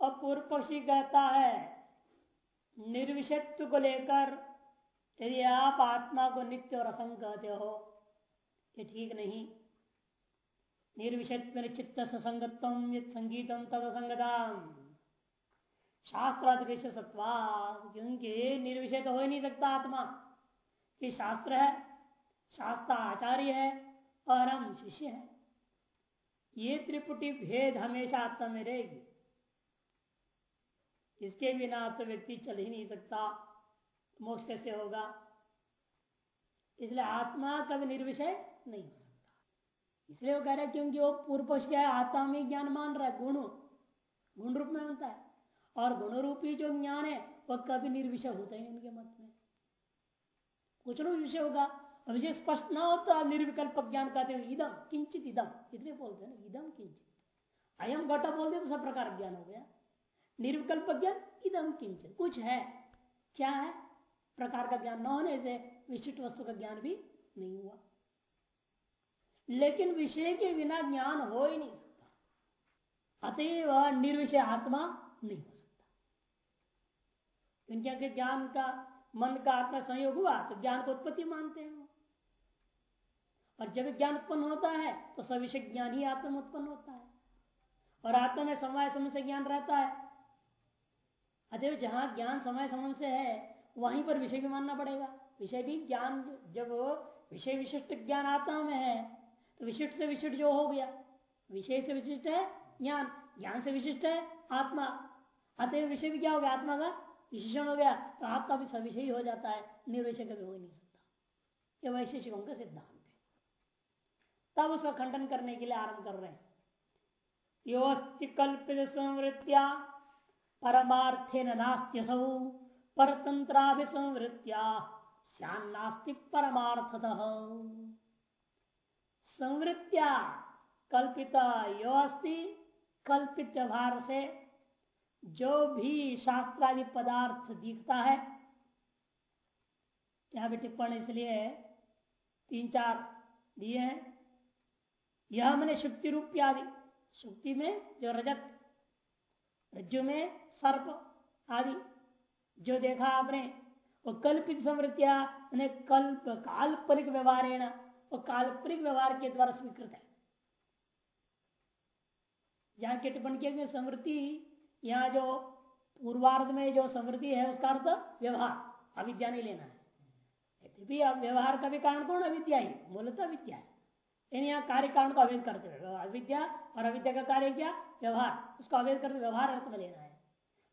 और पूर्व पक्षी कहता है निर्विषत्व को लेकर यदि आप आत्मा को नित्य और असंग कहते हो, ये ठीक नहीं। निर्विषत्व चित्त ससंगत्व यद संगीतम तद असंगताम। शास्त्राधिवेश सत्वाद क्योंकि निर्विषय तो हो ही नहीं सकता आत्मा। कि शास्त्र है, शास्त्र आचार्य है और हम शिष्य है। ये त्रिपुटी भेद हमेशा आत्मा में रहेगी। इसके बिना तो व्यक्ति चल ही नहीं सकता? मोक्ष कैसे होगा? इसलिए आत्मा कभी निर्विषय नहीं हो सकता। इसलिए वो कह रहे क्योंकि वो पूर्व पक्ष क्या है? आत्मा में ज्ञान मान रहा है, गुण। गुण रूप में होता है। और गुण रूपी जो ज्ञान है वह कभी निर्विषय होता ही उनके मत में। कुछ ना विषय होगा। विषय स्पष्ट ना हो तो आप निर्विकल्प ज्ञान कहते हैं इदम किंचित इदम इतने बोलते हैं ना इदम किंचित। अयम घटा बोल दे तो सब प्रकार ज्ञान हो गया। निर्विकल्प ज्ञान इदम किंचित कुछ है। क्या है? प्रकार का ज्ञान न होने से विशिष्ट वस्तु का ज्ञान भी नहीं हुआ। लेकिन विषय के बिना ज्ञान हो ही नहीं सकता। अतएव निर्विषय आत्मा नहीं हो सकता। क्योंकि ज्ञान का, मन का आत्मा संयोग हुआ तो ज्ञान को उत्पत्ति मानते हैं और जब ज्ञान उत्पन्न होता है तो सविषय ज्ञान ही आत्मा उत्पन्न होता है। और आत्मा में समय समय से ज्ञान रहता है अतएव जहाँ ज्ञान समय समय से है, वहीं पर विषय भी मानना पड़ेगा। विषय भी ज्ञान, जब विषय विशिष्ट ज्ञान आत्मा में है तो विशिष्ट से विशिष्ट जो हो गया। विषय से विशिष्ट है ज्ञान ज्ञान से विशिष्ट है आत्मा। अतएव विषय भी क्या हो गया? आत्मा का विशेषण हो गया तो आत्मा भी सविषय हो जाता है निर्विषय कभी हो ही नहीं सकता। ये वैशेषिकों का सिद्धांत है। तब उसका खंडन करने के लिए आरंभ कर रहे हैं। कल्पित संवृत्तिया परमार्थे नास्त्यसौ परतंत्राभिसंवृत्तिया श्यान्नास्ति परमार्थत। संवृत्तिया कल्पिता यो अस्ति, कल्पित व्यवहार से जो भी शास्त्रादि पदार्थ दिखता है, यहाँ भी टिप्पणी इसलिए तीन चार दिए हैं। यह मैंने शुक्ति रूप आदि शुक्ति में जो रजत, रज्जु में सर्प आदि। जो देखा आपने, वो कल्पित समृत्या कल्प, काल्पनिक व्यवहार है ना वो काल्पनिक व्यवहार के द्वारा स्वीकृत है। यहाँ के टिप्पणी किया समृद्धि, यहाँ जो पूर्वार्ध में जो समृद्धि है, उसका अर्थ व्यवहार, अविद्या नहीं लेना है। व्यवहार का भी कारण कौन? अविद्या ही, मूलतः विद्या है। यानी यहाँ कार्य कारण को अवैध करते हुए अविद्या और अविद्या का कार्य क्या? व्यवहार। उसको अवैध करते व्यवहार अर्थ में लेना है।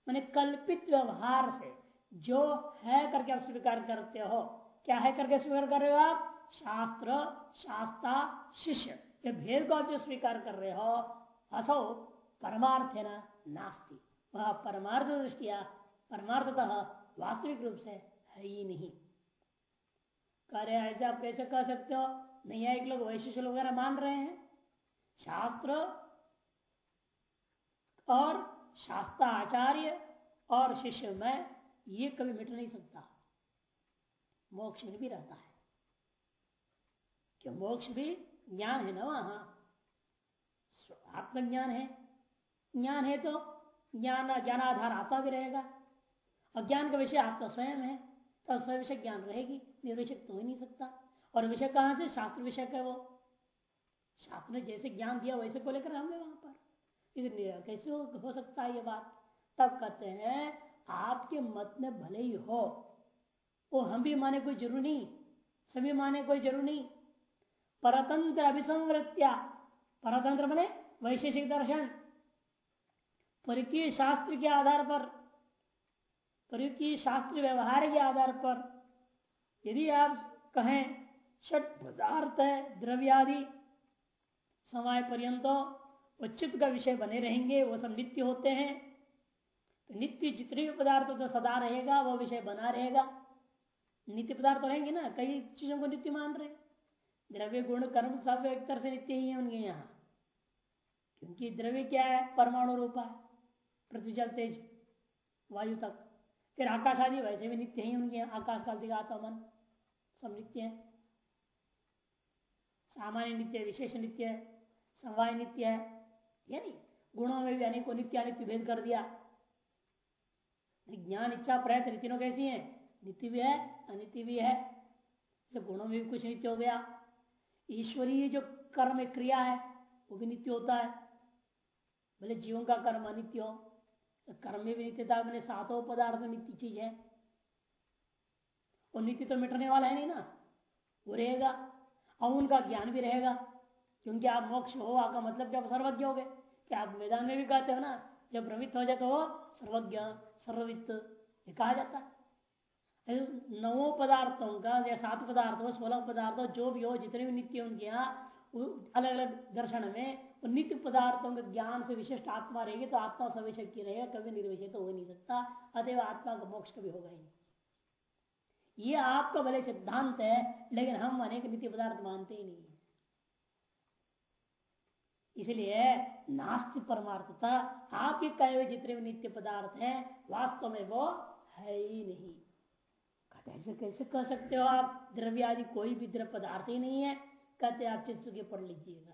मैंने कल्पित व्यवहार से जो है करके आप स्वीकार करते हो, क्या है करके स्वीकार कर रहे हो आप? शास्त्र, शास्ता, शिष्य। भेद को आप जो स्वीकार कर रहे हो असो परमार्थ है ना नास्ती। वह परमार्थ दृष्टिया, परमार्थतः वास्तविक रूप से है ही नहीं। कार्य ऐसे आप कैसे कह सकते हो? नहीं एक लोग वैशिष्ट वगैरह मान रहे हैं। शास्त्र और शास्त्र आचार्य और शिष्य में ये कभी मिट नहीं सकता। मोक्ष में भी रहता है। कि मोक्ष भी ज्ञान है ना वहाँ? आत्मज्ञान है। ज्ञान है तो ज्ञान ज्ञानाधार आत्मा भी रहेगा। अज्ञान का विषय आत्मा स्वयं है तो स्वयं विषय ज्ञान रहेगी, निर्विषय तो हो ही नहीं सकता। और विषय कहाँ से? शास्त्र विषय का वो। शास्त्र ने जैसे ज्ञान दिया, वैसे को लेकर होंगे वहाँ पर। इसलिए कैसे हो, हो सकता है ये बात? तब कहते हैं आपके मत में भले ही हो वो हम भी माने कोई ज़रूरी नहीं सभी माने कोई ज़रूरी नहीं। परतंत्र अभिसंवृत्या परतंत्र बने वैशेषिक दर्शन। परिकीय शास्त्र के आधार पर परिकीय शास्त्र व्यवहार के आधार पर यदि आप कहें षट पदार्थ है द्रव्यादि समय पर्यंत वो चित्त का विषय बने रहेंगे, वो सब नित्य होते हैं। तो नित्य जितने भी पदार्थ तो सदा रहेगा, वो विषय बना रहेगा। नित्य पदार्थ रहेंगे ना, कई चीज़ों को नित्य मान रहे। द्रव्य गुण, कर्म सब एक तरह से नित्य ही है उनके यहाँ। क्योंकि द्रव्य क्या है? परमाणु रूपा है, पृथ्वी जल, तेज, वायु तक। फिर आकाश आदि वैसे भी नित्य ही उनके यहाँ आकाश काल, दिखा मन, सब नित्य है। सामान्य नित्य, विशेष नित्य है, समवाय नित्य है। यानी गुणों में भी अनेकों नित्य अनित्य भेद कर दिया। ज्ञान, इच्छा, प्रयत्न तीनों कैसी है? नित्य भी है, अनित्य भी है। गुणों में भी कुछ नित्य हो गया। ईश्वरीय जो कर्म क्रिया है, वो भी नित्य होता है। भले जीवों का कर्म अनित्य हो तो कर्म में भी नित्यता, मैंने सातों पदार्थ नित्य चीज़ है। वो नित्य तो मिटने वाला है नहीं ना, वो रहेगा। और उनका ज्ञान भी रहेगा, क्योंकि आप मोक्ष हो, आपका मतलब जब सर्वज्ञ हो गए। कि आप मैदान में भी कहते हो ना? जब भ्रमित हो जाए तो वो सर्वज्ञ, सर्ववित्त, ये कहा जाता है। नवो पदार्थों का, या सात पदार्थ हो सोलह पदार्थ हो जो भी हो, जितने भी नित्य उनके यहाँ अलग अलग दर्शन में नित्य पदार्थों के ज्ञान से विशिष्ट आत्मा रहेगी तो आत्मा सविशक की रहेगा, कभी निर्विषय तो हो नहीं सकता, अतएव आत्मा का मोक्ष कभी होगा ही ये आपका भले सिद्धांत है, लेकिन हम अनेक नित्य पदार्थ मानते ही नहीं इसलिए नास्ति परमार्थता, आपके कहे हुए जितने भी नित्य पदार्थ हैं, वास्तव में वो है ही नहीं। ऐसे कैसे कह सकते हो आप? द्रव्य आदि कोई भी द्रव्य पदार्थ ही नहीं है। कहते आप चित्त सुखी पढ़ लीजिएगा।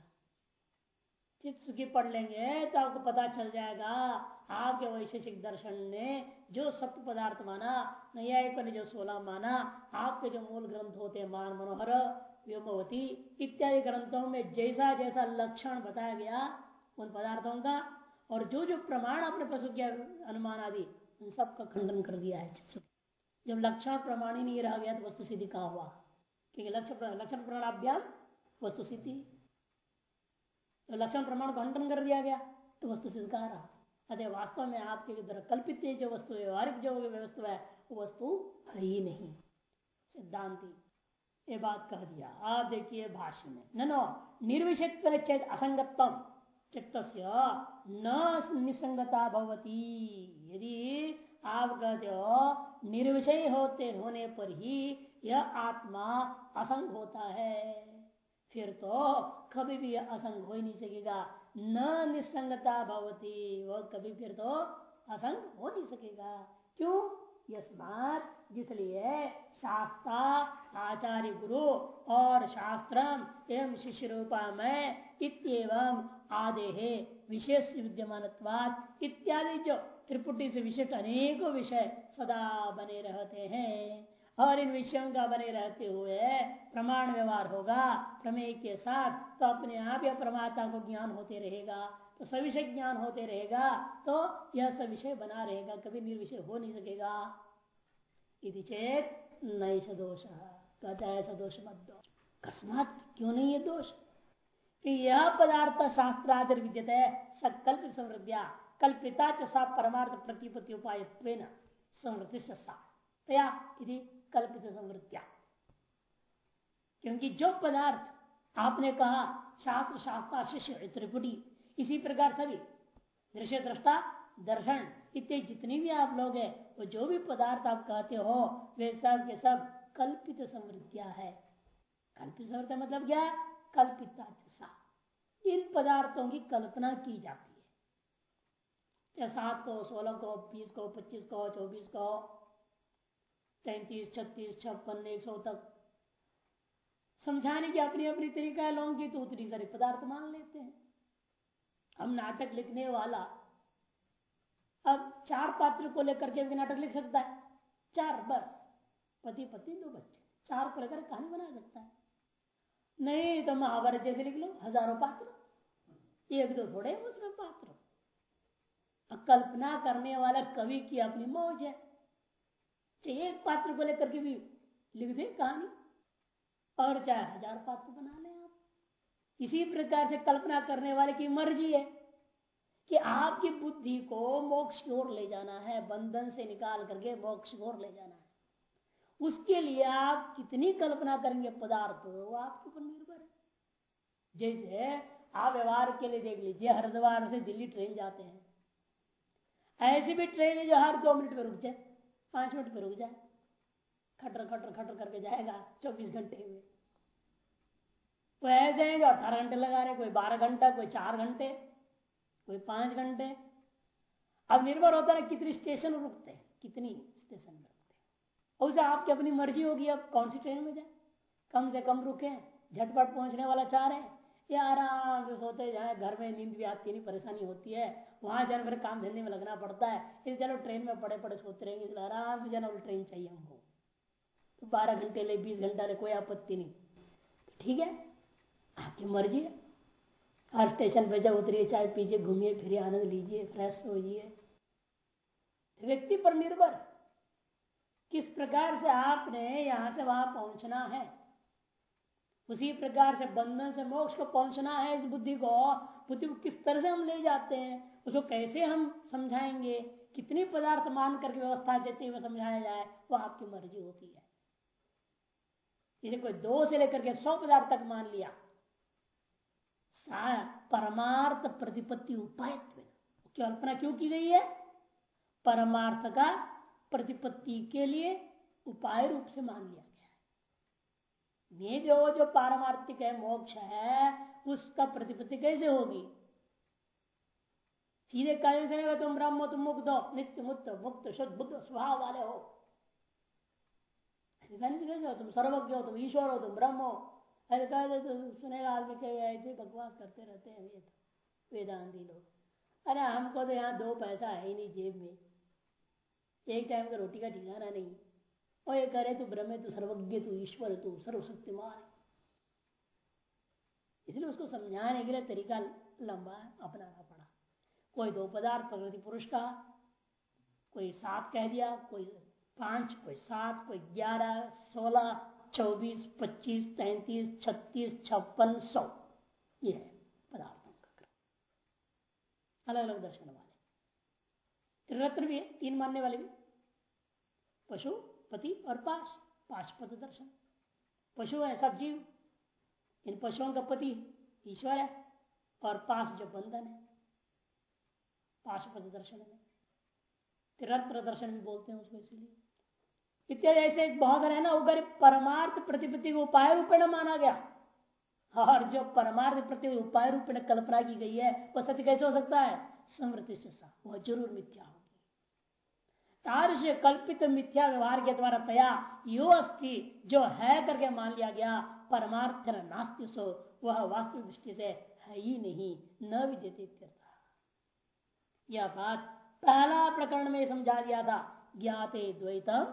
चित्त सुखी पढ़ लेंगे तो आपको पता चल जाएगा, आपके वैशेषिक दर्शन ने जो सत्य पदार्थ माना न्यायिक ने जो सोलह माना, आपके जो मूल ग्रंथ होते हैं, मान मनोहर व्योमवती इत्यादि ग्रंथों में जैसा जैसा लक्षण बताया गया, उन पदार्थों का और जो जो प्रमाण आपने पशु किया अनुमान आदि, उन सबका खंडन कर दिया है। जब लक्षण प्रमाण ही नहीं रह गया तो वस्तु सिद्धि कहा हुआ? क्योंकि लक्षण लक्षण प्रमाणाभ्याम वस्तु सिद्धि। तो लक्षण प्रमाण को खंडन कर दिया गया तो वस्तु सिद्ध कहा रहा? अतः वास्तव में आपके द्वारा कल्पित जो वस्तु, व्यवहारिक जो व्यवस्था है, वो वस्तु है ही नहीं। सिद्धांति। ये बात कह दिया। आप देखिए भाष्य में। न, नो निर्विषित चेत असंगतम चित्त न निसंगता भवती। यदि आप कहते हो निर्विषय होते होने पर ही यह आत्मा असंग होता है। फिर तो कभी भी असंग हो ही नहीं सकेगा। न निसंगता भवती। वह कभी फिर तो असंग हो नहीं सकेगा। क्यों? यस्मात, जिसलिए शास्त्रा आचार्य गुरु और शास्त्रम एवं शिष्य रूपा में इतम आदे है विशेष विद्यमान इत्यादि जो त्रिपुटी से विशिष्ट अनेकों विषय सदा बने रहते हैं। और इन विषयों का बने रहते हुए प्रमाण व्यवहार होगा, प्रमेय के साथ तो अपने आप या प्रमाता को ज्ञान होते रहेगा। तो सविषय ज्ञान होते रहेगा तो यह सविषय बना रहेगा, कभी निर्विषय हो नहीं सकेगा। यदि चेत नैश दोष। कहता है, ऐसा दोष मत दो। अकस्मात क्यों नहीं है दोष? यह पदार्थ शास्त्रादि विद्यत है, सकल्प समृद्धिया। कल्पिता चा परमार्थ प्रतिपत्ति उपाय समृद्धि तया कल्पित समृद्धिया। क्योंकि जो पदार्थ आपने कहा, शास्त्र शास्त्र शिष्य त्रिपुटी इसी प्रकार सभी दृश्य दृष्टा, दर्शन, इतने जितनी भी आप लोग हैं, वो जो भी पदार्थ आप कहते हो, वे सब के सब कल्पित समृद्धिया है। कल्पित समृद्ध मतलब क्या? कल्पिता इन पदार्थों की कल्पना की जाती है। चाहे सात को सोलह को बीस को पच्चीस को चौबीस को तैतीस, छत्तीस, छप्पन, एक सौ तक। समझाने की अपनी अपनी तरीका है, लोगों की तो उतनी सारी पदार्थ मान लेते हैं। हम नाटक लिखने वाला। अब चार पात्र को लेकर के नाटक लिख सकता है। चार, बस। पति, पत्नी, दो बच्चे। चार को लेकर कहानी बना सकता है। नहीं तो महाभारत जैसे लिख लो, हज़ारों पात्र। एक, दो थोड़े उसमें पात्र। कल्पना करने वाला कवि की अपनी मौज है। एक पात्र को लेकर के भी लिख दे कहानी। और चाहे हज़ार पात्र बना ले इसी प्रकार से कल्पना करने वाले की मर्ज़ी है कि आपकी बुद्धि को मोक्ष की ओर ले जाना है बंधन से निकाल करके मोक्ष की ओर ले जाना है। उसके लिए आप कितनी कल्पना करेंगे पदार्थ वो आपके ऊपर निर्भर है। जैसे आप व्यवहार के लिए देख लीजिए हरिद्वार से दिल्ली ट्रेन जाते हैं। ऐसी भी ट्रेन है जो हर दो मिनट में रुक जाए पाँच मिनट में रुक जाए खटर खटर खटर करके जाएगा चौबीस घंटे में। तो ऐसे हैं जो अठारह घंटे लगा रहे, कोई बारह घंटा, कोई चार घंटे, कोई पाँच घंटे। अब निर्भर होता है कितनी स्टेशन रुकते हैं, कितनी स्टेशन रुकते उसे आपकी अपनी मर्ज़ी होगी, अब कौन सी ट्रेन में जाए? कम से कम रुके, झटपट पहुँचने वाला चाह रहे ये आराम से सोते जाए, घर में नींद भी आती नहीं, परेशानी होती है। वहाँ जाने फिर काम धंधे में लगना पड़ता है। इस चलो ट्रेन में पड़े पड़े सोते रहेंगे इसलिए आराम से जाना ट्रेन चाहिए हमको। तो बारह घंटे ले, बीस घंटा ले, कोई आपत्ति नहीं। ठीक है? आपकी मर्ज़ी है हर स्टेशन पर जब उतरिए, चाय पीजिए, घूमिए फिर आनंद लीजिए फ्रेश होइए। व्यक्ति पर निर्भर। किस प्रकार से आपने यहाँ से वहाँ पहुँचना है? उसी प्रकार से बंधन से मोक्ष को पहुँचना है इस बुद्धि को। बुद्धि को किस तरह से हम ले जाते हैं, उसको कैसे हम समझाएँगे? कितनी पदार्थ मान करके व्यवस्था देते हुए समझाया जाए, वो आपकी मर्ज़ी होती है। इसे कोई दो से लेकर के सौ पदार्थ तक मान लिया। परमार्थ प्रतिपत्ति उपाय कल्पना क्यों की गई है? परमार्थ का प्रतिपत्ति के लिए उपाय रूप से मान लिया गया ये जो जो पारमार्थिक है, मोक्ष है, उसका प्रतिपत्ति कैसे होगी? सीधे कार्य से तुम ब्रह्म तुम मुक्त हो, नित्य मुक्त मुक्त, शुद्ध, बुद्ध, स्वभाव वाले हो? तुम सर्वज्ञ हो, तुम ईश्वर हो, तुम ब्रह्म हो। ऐसे कह दे तो सुनेगा आदमी कहे ऐसे बकवास करते रहते हैं ये तो वेदांति लोग। अरे हमको तो यहाँ दो पैसा है ही नहीं जेब में। एक टाइम का रोटी का ठिकाना नहीं। और ये करे तू ब्रह्म, तू सर्वज्ञ, तू ईश्वर, तू सर्वशक्तिमान इसलिए उसको समझाने के लिए तरीका लंबा अपनाना पड़ा। कोई दो पदार्थ, प्रकृति पुरुष का, कोई सात कह दिया, कोई पाँच, कोई सात, कोई ग्यारह, सोलह चौबीस, पच्चीस, तैतीस, छत्तीस, छप्पन, सौ। ये है पदार्थों का क्रम। अलग अलग दर्शन वाले। त्रिरत्न भी है, तीन मानने वाले भी। पशु, पति और पाश पाशपत दर्शन। पशु है सब जीव। इन पशुओं का पति ईश्वर है और पास जो बंधन है। पाशपत दर्शन में त्रिरत्न दर्शन भी बोलते हैं उसको इसीलिए। इत्यादि ऐसे बहुत है ना उगर परमार्थ प्रतिपत्ति को उपाय रूपेण माना गया। और जो परमार्थ प्रति उपाय रूपेण कल्पना की गई है वह सत्य कैसे हो सकता है? समृद्धि से वह ज़रूर मिथ्या होगी। तारश कल्पित मिथ्या व्यवहार के द्वारा तया यो अस्थि जो है करके मान लिया गया, परमार्थ नास्ति सो, वह वास्तविक दृष्टि से है ही नहीं, न विद्यते यह बात पहला प्रकरण में समझा दिया था, ज्ञाते द्वैतम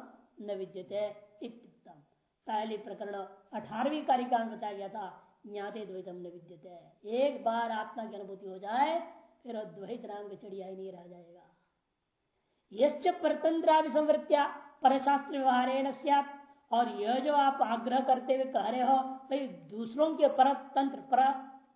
न विद्यते इत्युक्तम। पहले प्रकरण अठारहवीं कारिका में बताया गया था, ज्ञाते द्वैतम न विद्यते। एक बार आत्मा की अनुभूति हो जाए, फिर द्वैत नाम की चिड़िया ही नहीं रह जाएगा। यश्च परतंत्राभिसंवृत्या पर शास्त्र व्यवहार और यह जो आप आग्रह करते हुए कह रहे हो भाई दूसरों के पर तंत्र पर,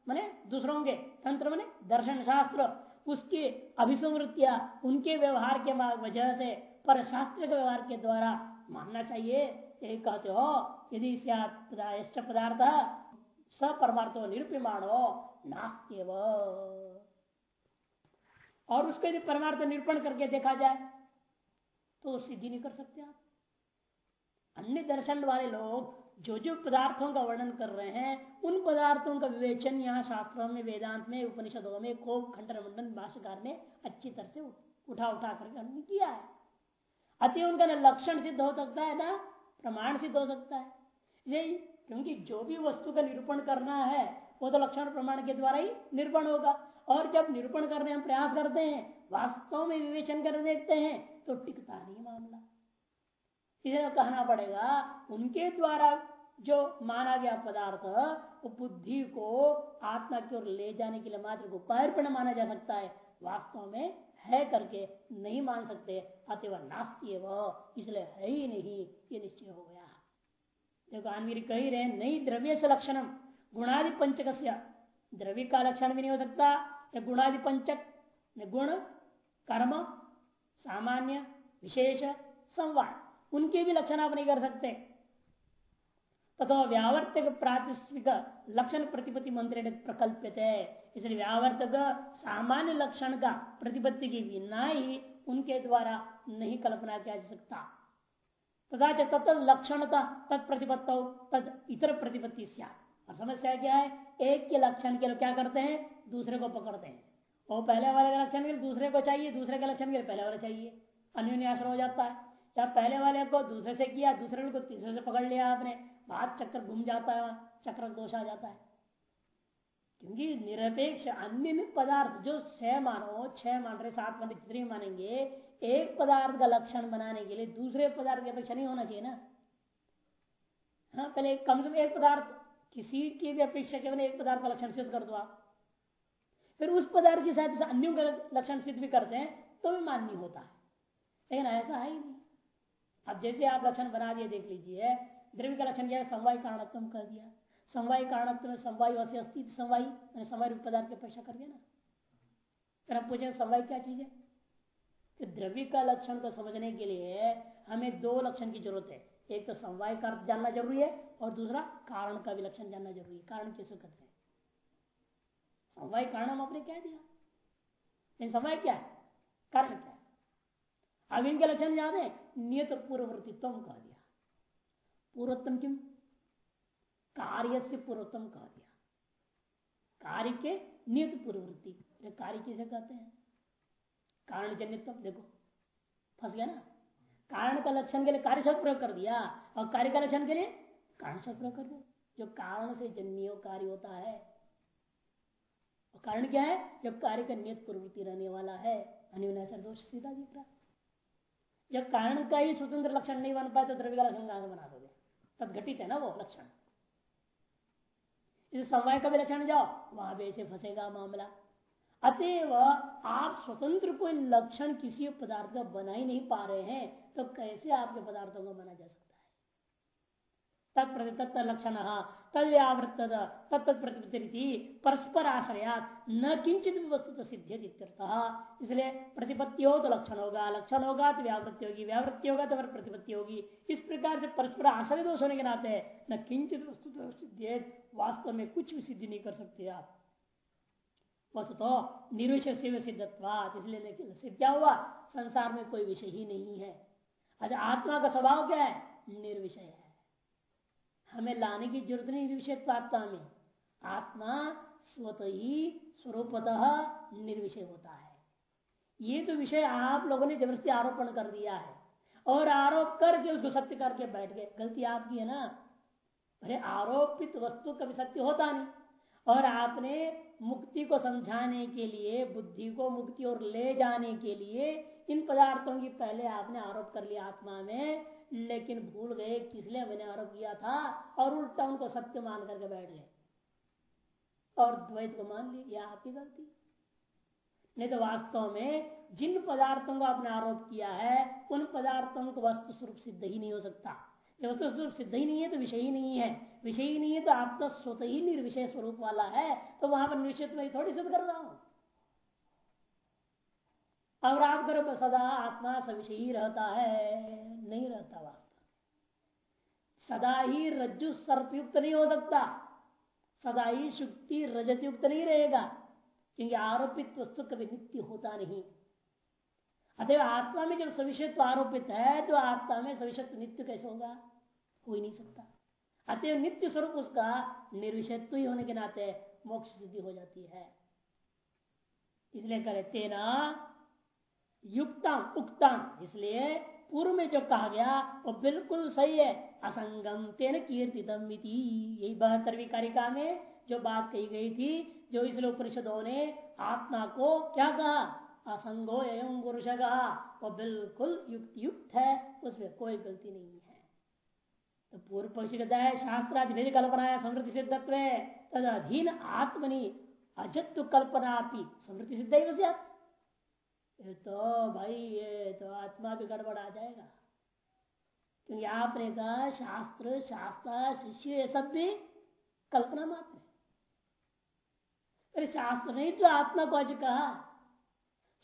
मने दूसरों के तंत्र, मने दर्शन शास्त्र, उसके अभिसंवृत्तिया, उनके व्यवहार के वजह से पर शास्त्र के व्यवहार के द्वारा मानना चाहिए यही कहते हो, यदि पदार्थ सपरमार्थो निरूपमाणो नास्त्यव। और उसको यदि परमार्थ निरूपण करके देखा जाए तो सिद्धि नहीं कर सकते आप। अन्य दर्शन वाले लोग जो जो पदार्थों का वर्णन कर रहे हैं, उन पदार्थों का विवेचन यहाँ शास्त्रों में, वेदांत में, उपनिषदों में को खंडन, मंडन, भाष्यकार ने अच्छी तरह से उठा उठा करके किया है। अति उनका ना लक्षण सिद्ध हो सकता है, ना प्रमाण सिद्ध हो सकता है। यही क्योंकि जो भी वस्तु का निरूपण करना है, वो तो लक्षण प्रमाण के द्वारा ही निरूपण होगा। और जब निरूपण करने हम प्रयास करते हैं, वास्तव में विवेचन कर देखते हैं तो टिकता नहीं मामला। इसे कहना पड़ेगा, उनके द्वारा जो माना गया पदार्थ, वो बुद्धि को आत्मा की ओर ले जाने के लिए मात्र को पैर माना जा सकता है। वास्तव में है करके नहीं मान सकते अतव नास्ती है वह इसलिए है ही नहीं, ये निश्चय हो गया। देखो आनवीर कही रहे, नहीं द्रव्य से लक्षणम, गुणादि पंचक द्रव्य का लक्षण भी नहीं हो सकता, या गुणादि पंचक गुण, कर्म, सामान्य, विशेष, संवाद, उनके भी लक्षण आप नहीं कर सकते। तथा व्यावर्तक प्रातिस्विक लक्षण प्रतिपत्ति मंत्र प्रकल्पित है इसलिए व्यावर्तक सामान्य लक्षण का प्रतिपत्ति की बिना ही उनके द्वारा नहीं कल्पना किया जा सकता। तथा तत्त लक्षणता तत्प्रतिपत्त तद इतर प्रतिपत्ति और समस्या क्या है? एक के लक्षण के लिए क्या करते हैं? दूसरे को पकड़ते हैं। वो पहले वाले के लक्षण के लिए दूसरे को चाहिए, दूसरे के लक्षण के लिए पहले वाले चाहिए। अन्य आश्रम हो जाता है। या पहले वाले को दूसरे से किया, दूसरे को तीसरे से पकड़ लिया आपने। बात चक्कर घूम जाता है, चक्र दोष आ जाता है। क्योंकि निरपेक्ष अन्य में पदार्थ, जो छह मानो छह मान रहे, सात मान जितने मानेंगे, एक पदार्थ का लक्षण बनाने के लिए दूसरे पदार्थ की अपेक्षा नहीं होना चाहिए ना? हाँ पहले कम से कम एक पदार्थ, किसी की भी अपेक्षा केवल एक पदार्थ का लक्षण सिद्ध कर दो आप। फिर उस पदार्थ के साथ अन्यों का लक्षण सिद्ध भी करते हैं तो भी मान्य होता। है लेकिन ऐसा है ही नहीं। अब जैसे आप लक्षण बना दिए, देख लीजिए, द्रव्य का लक्षण क्या है? समवाय कारणत्म कर दिया। समवाय कारणत्व में समवाय वैसे अस्तित्व समवाय मैंने समवाय रूप पदार्थ की अपेक्षा कर ना। फिर हम पूछे समवाय क्या चीज़ है? कि द्रव्य का लक्षण को समझने के लिए हमें दो लक्षण की ज़रूरत है। एक तो समवाय का जानना ज़रूरी है और दूसरा कारण का भी लक्षण जानना ज़रूरी है। कारण कैसे करते हैं? समवाय कारण हम आपने क्या दिया? लेकिन समय क्या है? कारण क्या है? अब इनके लक्षण याद है। नियत पूर्ववर्तित्व कह दिया। पूर्वोत्तम क्यों कार्य से पूर्वोत्तम कह दिया कार्य। के नियत पूर्ववृत्ति कार्य किसे कहते हैं? कारण जनित्व देखो, फंस गया ना? कारण का लक्षण के लिए कार्य शब्द प्रयोग कर दिया, और कार्य का लक्षण के लिए कारण शब्द प्रयोग कर दिया। जो कारण से जन्य कार्य होता है, और कारण क्या है? जो कार्य का नियत प्रवृत्ति रहने वाला है दोष सीधा दिख रहा। जब कारण का ही स्वतंत्र लक्षण नहीं बन पाए तो द्रव्य का लक्षण कहाँ से बना दोगे? तब घटित है ना वो लक्षण। इस समवाय का भी लक्षण जाओ, वहाँ भी ऐसे फंसेगा मामला। अतएव आप स्वतंत्र कोई लक्षण किसी पदार्थ का बना ही नहीं पा रहे हैं तो कैसे आपके पदार्थों को माना जा सकता तत्प्रति लक्षण तद तत्त प्रतिपत्ति परस्पर आश्रया न किंचित वस्तु तो सिद्ध इसलिए प्रतिपत्ति हो तो लक्षण होगा लक्षण होगा तो व्यावृत्ति होगी व्यावृत्ति होगा तो प्रतिपत्ति होगी इस प्रकार से परस्पर आश्रय दोष होने के नाते न किंचित वस्तु सिद्ध वास्तव में कुछ भी सिद्धि नहीं कर सकते आप। वस्तु तो निर्विषय से इसलिए क्या हुआ? संसार में कोई विषय ही नहीं है। अरे आत्मा का स्वभाव क्या है? निर्विषय है। हमें लाने की ज़रूरत नहीं विषय आत्मा में आत्मा स्वत ही स्वरूपतः निर्विषय होता है। ये तो विषय आप लोगों ने ज़बरदस्ती आरोपण कर दिया है। और आरोप करके उसको सत्य करके बैठ गए। गलती आपकी है ना? अरे आरोपित वस्तु कभी सत्य होता नहीं। और आपने मुक्ति को समझाने के लिए, बुद्धि को मुक्ति और ले जाने के लिए इन पदार्थों की पहले आपने आरोप कर लिया आत्मा में। लेकिन भूल गए किसलिए मैंने आरोप किया था और उल्टा उनको सत्य मान करके बैठ गए। और द्वैत को मान लिया आपकी गलती। नहीं तो वास्तव में जिन पदार्थों को आपने आरोप किया है, उन पदार्थों को वस्तु स्वरूप सिद्ध ही नहीं हो सकता। जब वस्तु स्वरूप सिद्ध ही नहीं है तो विषय ही नहीं है। विषय ही नहीं है तो आपका तो स्वतः ही निर्विषय स्वरूप वाला है तो वहाँ पर निश्चित में थोड़ी सिद्ध कर रहा हूँ। और आप करो सदा आत्मा सविषय ही रहता है, नहीं रहता वास्तव। सदा ही रज्जु सर्पयुक्त नहीं हो सकता, सदा ही शुक्ति रजत युक्त नहीं रहेगा, क्योंकि आरोपित वस्तु कभी नित्य होता नहीं। अतः आत्मा में जब सविषयत्व आरोपित है तो आत्मा में सविषत्व नित्य कैसे होगा? ही नहीं सकता। अतः नित्य स्वरूप उसका निर्विषत्व ही होने के नाते मोक्ष सिद्धि हो जाती है। इसलिए करे तेना युक्तम, उक्तम। इसलिए पूर्व में जो कहा गया, वो बिल्कुल सही है। असंगम तेन कीर्तितम यही बहत्तरवीं कारिका में जो बात कही गई थी, जो इसलिए उपनिषदों ने आत्मा को क्या कहा? असंगो एवं पुरुष कहा। वो बिल्कुल युक्त युक्त है, उसमें कोई गलती नहीं है। तो पूर्व पक्ष कहता है शास्त्राधिभेद कल्पना है, समृद्धि सिद्धत्व तद अधीन आत्मनि अजत्व कल्पना समृद्धि सिद्ध तो भाई ये तो आत्मा भी गड़बड़ आ जाएगा। क्योंकि आपने कहा शास्त्र शास्त्र, शिष्य, ये सब भी कल्पना मात्र अरे शास्त्र ने तो आत्मा को आज कहा।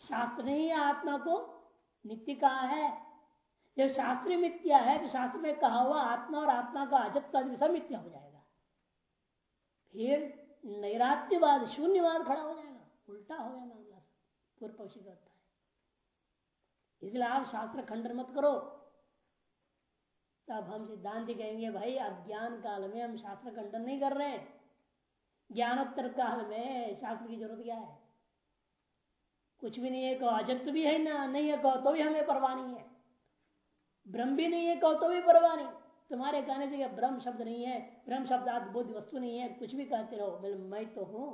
शास्त्र ने ही आत्मा को नित्य कहा है। जब शास्त्र मिथ्या है तो शास्त्र में कहा हुआ आत्मा और आत्मा का अजत का सब मिथ्या हो जाएगा। फिर नैरात्यवाद, शून्यवाद खड़ा हो जाएगा। उल्टा हो जाएगा पूर्व पक्षी करता इसलिए आप शास्त्र खंडन मत करो। तब हम सिद्धांत कहेंगे, भाई अज्ञान काल में हम शास्त्र खंडन नहीं कर रहे हैं। ज्ञानोत्तर काल में शास्त्र की ज़रूरत क्या है? कुछ भी नहीं है, कहो, अजत भी है ना? नहीं है, कहो तो भी हमें परवाह नहीं है। ब्रह्म भी नहीं है, कहो तो भी परवाह नहीं। तुम्हारे कहने से ब्रह्म शब्द नहीं है? ब्रह्म शब्द बुद्ध वस्तु नहीं है। कुछ भी कहते रहो मैं तो हूँ।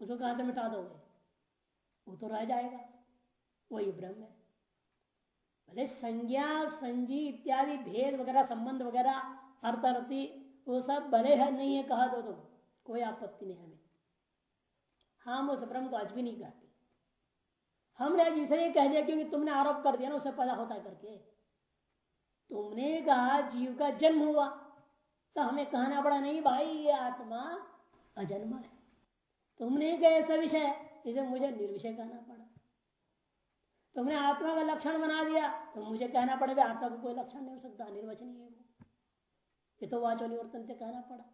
उसको कहाँ से मिटा दोगे? वो तो रह जाएगा। वही ब्रह्म है। भले संज्ञा, संजी इत्यादि भेद वगैरह, संबंध वगैरह अर्थर्थी वो सब भले है, नहीं है, कहा दो तो कोई आपत्ति नहीं हमें। हम उस ब्रह्म को आज भी नहीं कहते। हमने आज इसलिए कह दिया क्योंकि तुमने आरोप कर दिया ना, उसे पता होता करके। तुमने कहा जीव का जन्म हुआ तो हमें कहना पड़ा, नहीं भाई, ये आत्मा अजन्मा है। तुमने कहा ऐसा विषय इसे मुझे निर्विषय कहना पड़ा। तुमने आत्मा का लक्षण बना दिया तो मुझे कहना पड़े आत्मा का कोई लक्षण नहीं हो सकता निर्वचनीय है वो। ये तो वाचो निवर्तन से कहना पड़ा।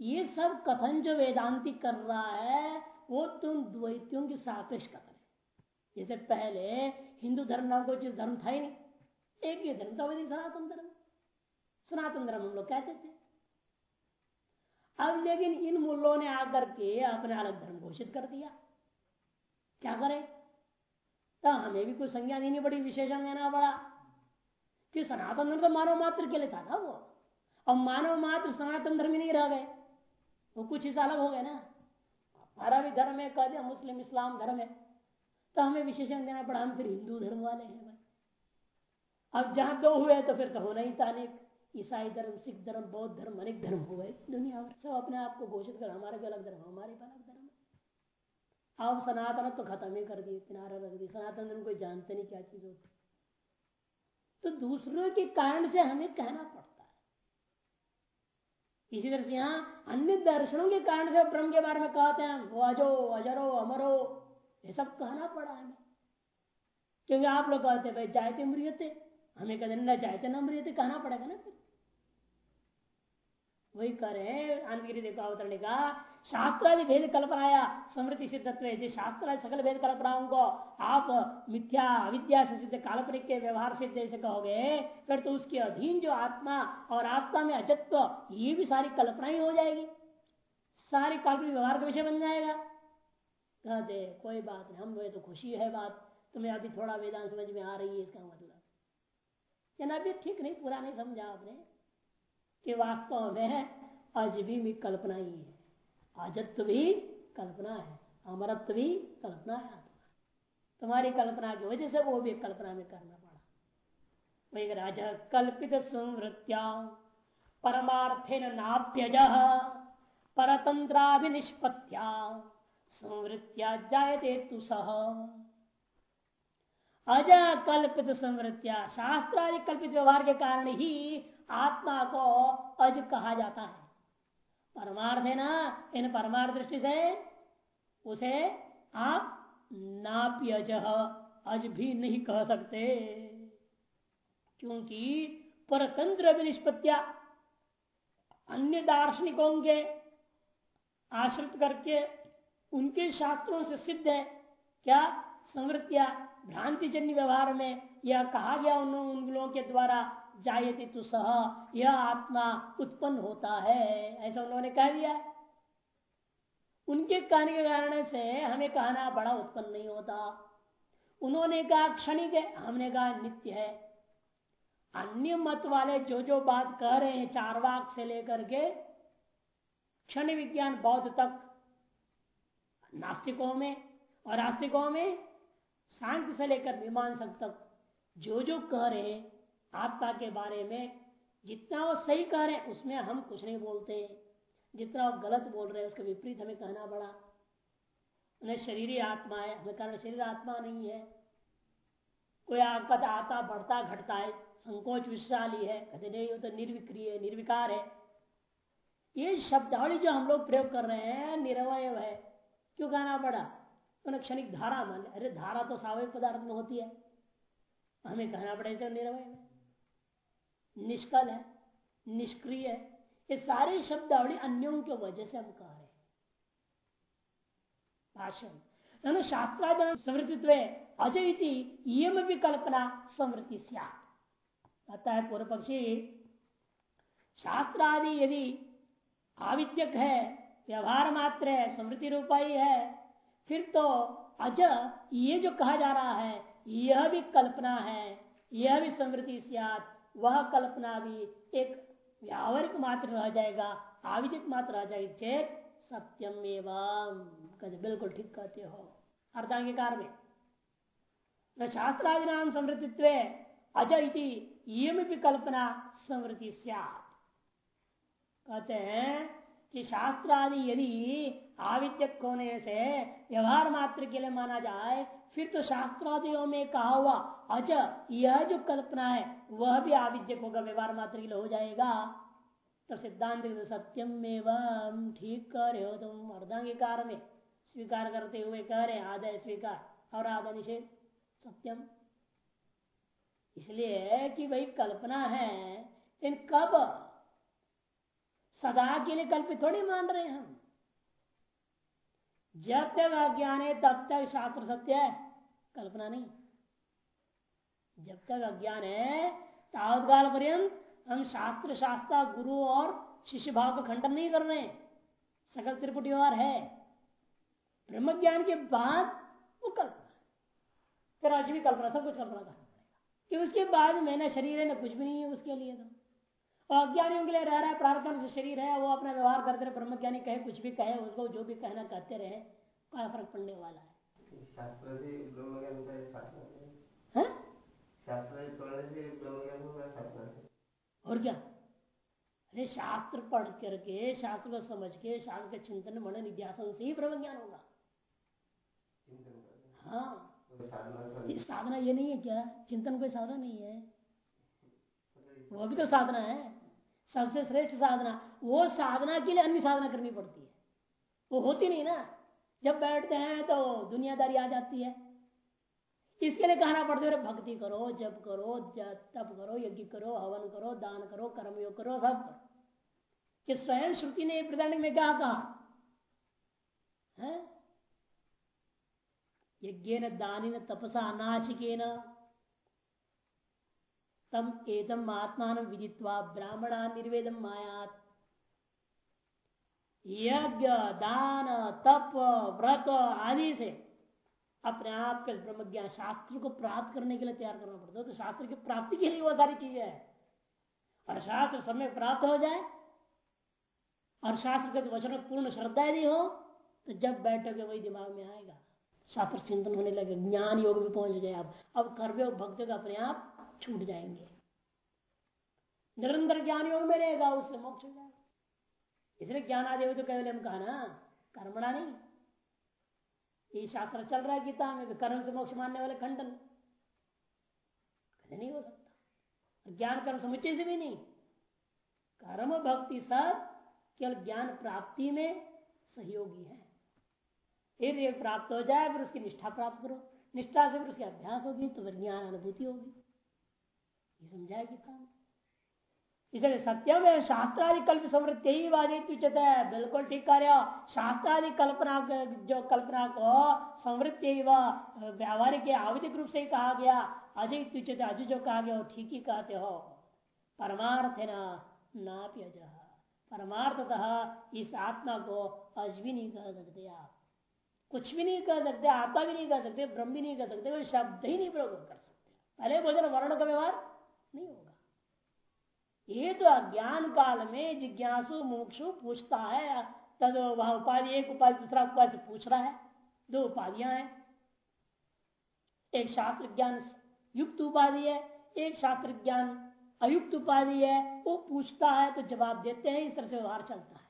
ये सब कथन जो वेदांति कर रहा है, वो तुम द्वैतियों की सापेक्ष कथन है। जैसे पहले हिंदू धर्म नाम कोई जिस धर्म था ही नहीं। एक ही धर्म था वही सनातन धर्म। सनातन धर्म हम लोग कहते थे। अब लेकिन इन मूल्यों ने आकर के अपने अलग धर्म घोषित कर दिया। क्या करें? तो हमें भी कोई संज्ञा देनी पड़ी, विशेषण देना पड़ा। कि सनातन धर्म तो मानव मात्र के लिए था ना वो। अब मानव मात्र सनातन धर्म ही नहीं रह गए। वो कुछ हिस्सा अलग हो गए ना। हमारा भी धर्म है, कह दिया, मुस्लिम इस्लाम धर्म है। तो हमें विशेषण देना पड़ा, हम फिर हिंदू धर्म वाले हैं भाई। अब जहाँ दो हुए तो फिर तो होना ही था अनेक। ईसाई धर्म, सिख धर्म, बौद्ध धर्म, अनेक धर्म हो गए। दुनिया भर सब अपने आप को घोषित कर, हमारे भी अलग धर्म, हमारे भी अलग धर्म। अब सनातन तो खत्म ही कर दिए, किनारा रख दी सनातन धर्म कोई जानते नहीं क्या चीज़ होती। तो दूसरों के कारण से हमें कहना पड़ता है। इसी तरह से यहाँ अन्य दर्शनों के कारण से ब्रह्म के बारे में कहते हैं, वो अजो, अजरो, अमरो, ये सब कहना पड़ा हमें। क्योंकि आप लोग कहते भाई जायते मृियते हमें कहते न जायते न मृियते कहना पड़ेगा ना फिर। वही करे आनगिरी देखो अवतरण कहा शास्त्रादि भेद कल्पनाया समृद्धि सिद्धत्व शास्त्र सकल भेद कल्पनाओं को आप मिथ्या, अविद्या से सिद्ध, काल्पनिक के व्यवहार से जैसे कहोगे, फिर तो उसके अधीन जो आत्मा और आत्मा में अजत्व ये भी सारी कल्पना ही हो जाएगी। सारी काल्पनिक व्यवहार का विषय बन जाएगा। कहते, कोई बात नहीं, हम तो खुशी है बात, तुम्हें अभी थोड़ा वेदांत समझ में आ रही है, इसका मतलब। अभी ठीक नहीं, पूरा नहीं समझा आपने। कि वास्तव में आज भी कल्पना ही है। अजत्व भी कल्पना है, अमरत्व भी कल्पना है तुम्हारी कल्पना की वजह से वो भी कल्पना में करना पड़ा। वही राज कल्पित संवृत्या परमार्थे नाप्यज परतंत्राभिनिष्पत्या संवृत्या जायते तु सह अज कल्पित संवृत्या शास्त्रादि कल्पित व्यवहार के कारण ही आत्मा को अज कहा जाता है परमार्थ है ना इन परमार्थ दृष्टि से उसे आप नाप्यज अज भी नहीं कह सकते क्योंकि परतंत्र निष्पत्तिया अन्य दार्शनिकों के आश्रित करके उनके शास्त्रों से सिद्ध है क्या संवृत्तिया भ्रांतिजन्य व्यवहार में यह कहा गया उन, लोगों के द्वारा जायती तो सह, यह आत्मा उत्पन्न होता है। ऐसा उन्होंने कह दिया। उनके कहने के कारण से हमें कहना बड़ा उत्पन्न नहीं होता। उन्होंने कहा, क्षणिक है, हमने कहा, नित्य है। अन्य मत वाले जो जो बात कह रहे हैं, चार वाक से लेकर के, क्षण विज्ञान बौद्ध तक, नास्तिकों में और आस्तिकों में, शांति से लेकर मीमांसक तक, जो जो कह रहे हैं आत्मा के बारे में जितना वो सही कह रहे हैं, उसमें हम कुछ नहीं बोलते। जितना वो गलत बोल रहे हैं, उसके विपरीत हमें कहना पड़ा। उन्हें शरीर आत्मा है। हमें कारण शरीर आत्मा नहीं है। कोई आकत आता, बढ़ता, घटता है, संकोच विशाली है, कहते नहीं, वो तो निर्विक्रिय निर्विकार है। ये शब्दावली जो हम लोग प्रयोग कर रहे हैं, निरवय है। क्यों कहना पड़ा? उन्हें क्षणिक धारा मान अरे धारा तो स्वाभाविक पदार्थ में होती है। हमें कहना पड़ेगा निरवय है। निष्कल है, निष्क्रिय है। ये सारे शब्दावली अन्यों के वजह से हम कह रहे हैं भाषण शास्त्राद समृद्धित्व अजयती यम भी कल्पना समृद्धि कहता है पूर्व पक्षी शास्त्र आदि यदि आविद्यक है, व्यवहार मात्र है, समृद्धि रूपाई है, फिर तो अज ये जो कहा जा रहा है, यह भी कल्पना है, यह भी समृद्धि सियात। वह कल्पना भी एक व्यावहारिक मात्र रह जाएगा आविदिक मात्र रह जाएगी चेत सत्यम एवं। बिल्कुल ठीक कहते हो। अर्धांगिकार में। न शास्त्रादि नाम समृद्धित्व अज इति कल्पना समृद्धि कहते हैं कि शास्त्रादि यदि आविद्यक होने से व्यवहार मात्र के लिए माना जाए फिर तो शास्त्रादियों में कहा हुआ अज यह जो कल्पना है, वह भी आविद्यक होगा व्यवहार मात्र के लिए हो जाएगा। तो सिद्धांत सत्यम एवं ठीक कर रहे हो तुम, अर्धांगिकार में स्वीकार करते हुए कह रहे आदय स्वीकार, और आधा निषेध, सत्यम। इसलिए कि वही कल्पना है इन कब? सदा के लिए कल्पित थोड़ी मान रहे हैं हम। जब तक अज्ञान है, तब तक शास्त्र सत्य है। कल्पना नहीं। जब तक अज्ञान है, तावतकाल पर्यंत हम शास्त्र शास्त्र, गुरु और शिष्य भाव का खंडन नहीं कर रहे सकल त्रिपुट व्यवहार है। ब्रह्म ज्ञान के बाद वो कल्पना फिर आज भी कल्पना, सब कुछ कल्पना करना पड़ेगा। कि उसके बाद मैंने शरीर है, ना कुछ भी नहीं है उसके लिए तो। और अज्ञानियों के लिए रह रहा है, प्रार्थना से शरीर है, वो अपना व्यवहार करते रहे, ब्रह्म ज्ञानी कहे कुछ भी कहे, उसको जो भी कहना, कहते रहे क्या फ़र्क पड़ने वाला है। शास्त्र से ब्रह्म ज्ञान और क्या? अरे शास्त्र पढ़ करके शास्त्र को समझ के शास्त्र के चिंतन मन निध्यासन से ही ब्रह्म ज्ञान होगा हाँ? तो साधना ये नहीं है क्या? चिंतन कोई साधना नहीं है। वो भी तो साधना है। सबसे श्रेष्ठ साधना वो साधना के लिए अन्य साधना करनी पड़ती है। वो होती नहीं ना। जब बैठते हैं तो दुनियादारी आ जाती है। इसके लिए कहना पड़ता है भक्ति करो, जप करो तप करो, यज्ञ करो, हवन करो, दान करो, कर्मयोग करो, सब करो। कि स्वयं श्रुति ने प्रदान में क्या कहा? यज्ञ न दानी न तपसा नाशिकेन। तम एतम आत्मान विदित्वा ब्राह्मणा निर्वेदम मायात। यज्ञ, दान, तप, व्रत आदि से अपने आप के ब्रह्म ज्ञान शास्त्र को प्राप्त करने के लिए तैयार करना पड़ता है। तो शास्त्र की प्राप्ति के लिए वो सारी चीज़ें है। और शास्त्र समय प्राप्त हो जाए और शास्त्र के वचन पूर्ण श्रद्धा यदि हो तो जब बैठोगे वही दिमाग में आएगा। शास्त्र चिंतन होने लगे, ज्ञान योग भी पहुँच जाए अब अब कर्म योग भक्त अपने आप छूट जाएँगे। निरंतर ज्ञान योग में रहेगा, उससे मोक्ष हो जाएगा इसलिए ज्ञान आदि तो केवल हम कहा ना कर्मणा नहीं। ये शास्त्र चल रहा है गीता में कर्म से मोक्ष मानने वाले खंडन। नहीं हो सकता। ज्ञान कर्म समुच्चय से भी नहीं। कर्म भक्ति सब केवल ज्ञान प्राप्ति में सहयोगी है। फिर एक प्राप्त हो जाए, फिर उसकी निष्ठा प्राप्त करो। निष्ठा से फिर उसकी अभ्यास होगी तो फिर ज्ञान अनुभूति होगी। ये समझाएगी काम इसलिए सत्यम शास्त्रादि कल्प समृद्धि ही वादित है। बिल्कुल ठीक कार्य शास्त्रादि कल्पना जो कल्पना को समृद्धि व्यावहारिक आवधिक रूप से ही कहा गया। अजय तुचते अज जो कहा गया, वो ठीक ही कहते हो। परमार्थ है ना परमार्थतः इस आत्मा को अज भी नहीं कह सकते आप। कुछ भी नहीं कह सकते, आत्मा भी नहीं कर सकते, ब्रह्म भी नहीं कर सकते, कोई शब्द ही नहीं प्रयोग कर सकते। पहले भोजन, वर्ण का व्यवहार नहीं होगा। ये तो अज्ञान काल में जिज्ञासु मोक्षु पूछता है तद वह उपाधि, एक उपाधि, दूसरा उपाधि पूछ रहा है। दो उपाधियाँ हैं। एक शास्त्र ज्ञान युक्त उपाधि है, एक शास्त्र ज्ञान अयुक्त उपाधि है। वो पूछता है तो जवाब देते हैं, इस तरह से व्यवहार चलता है।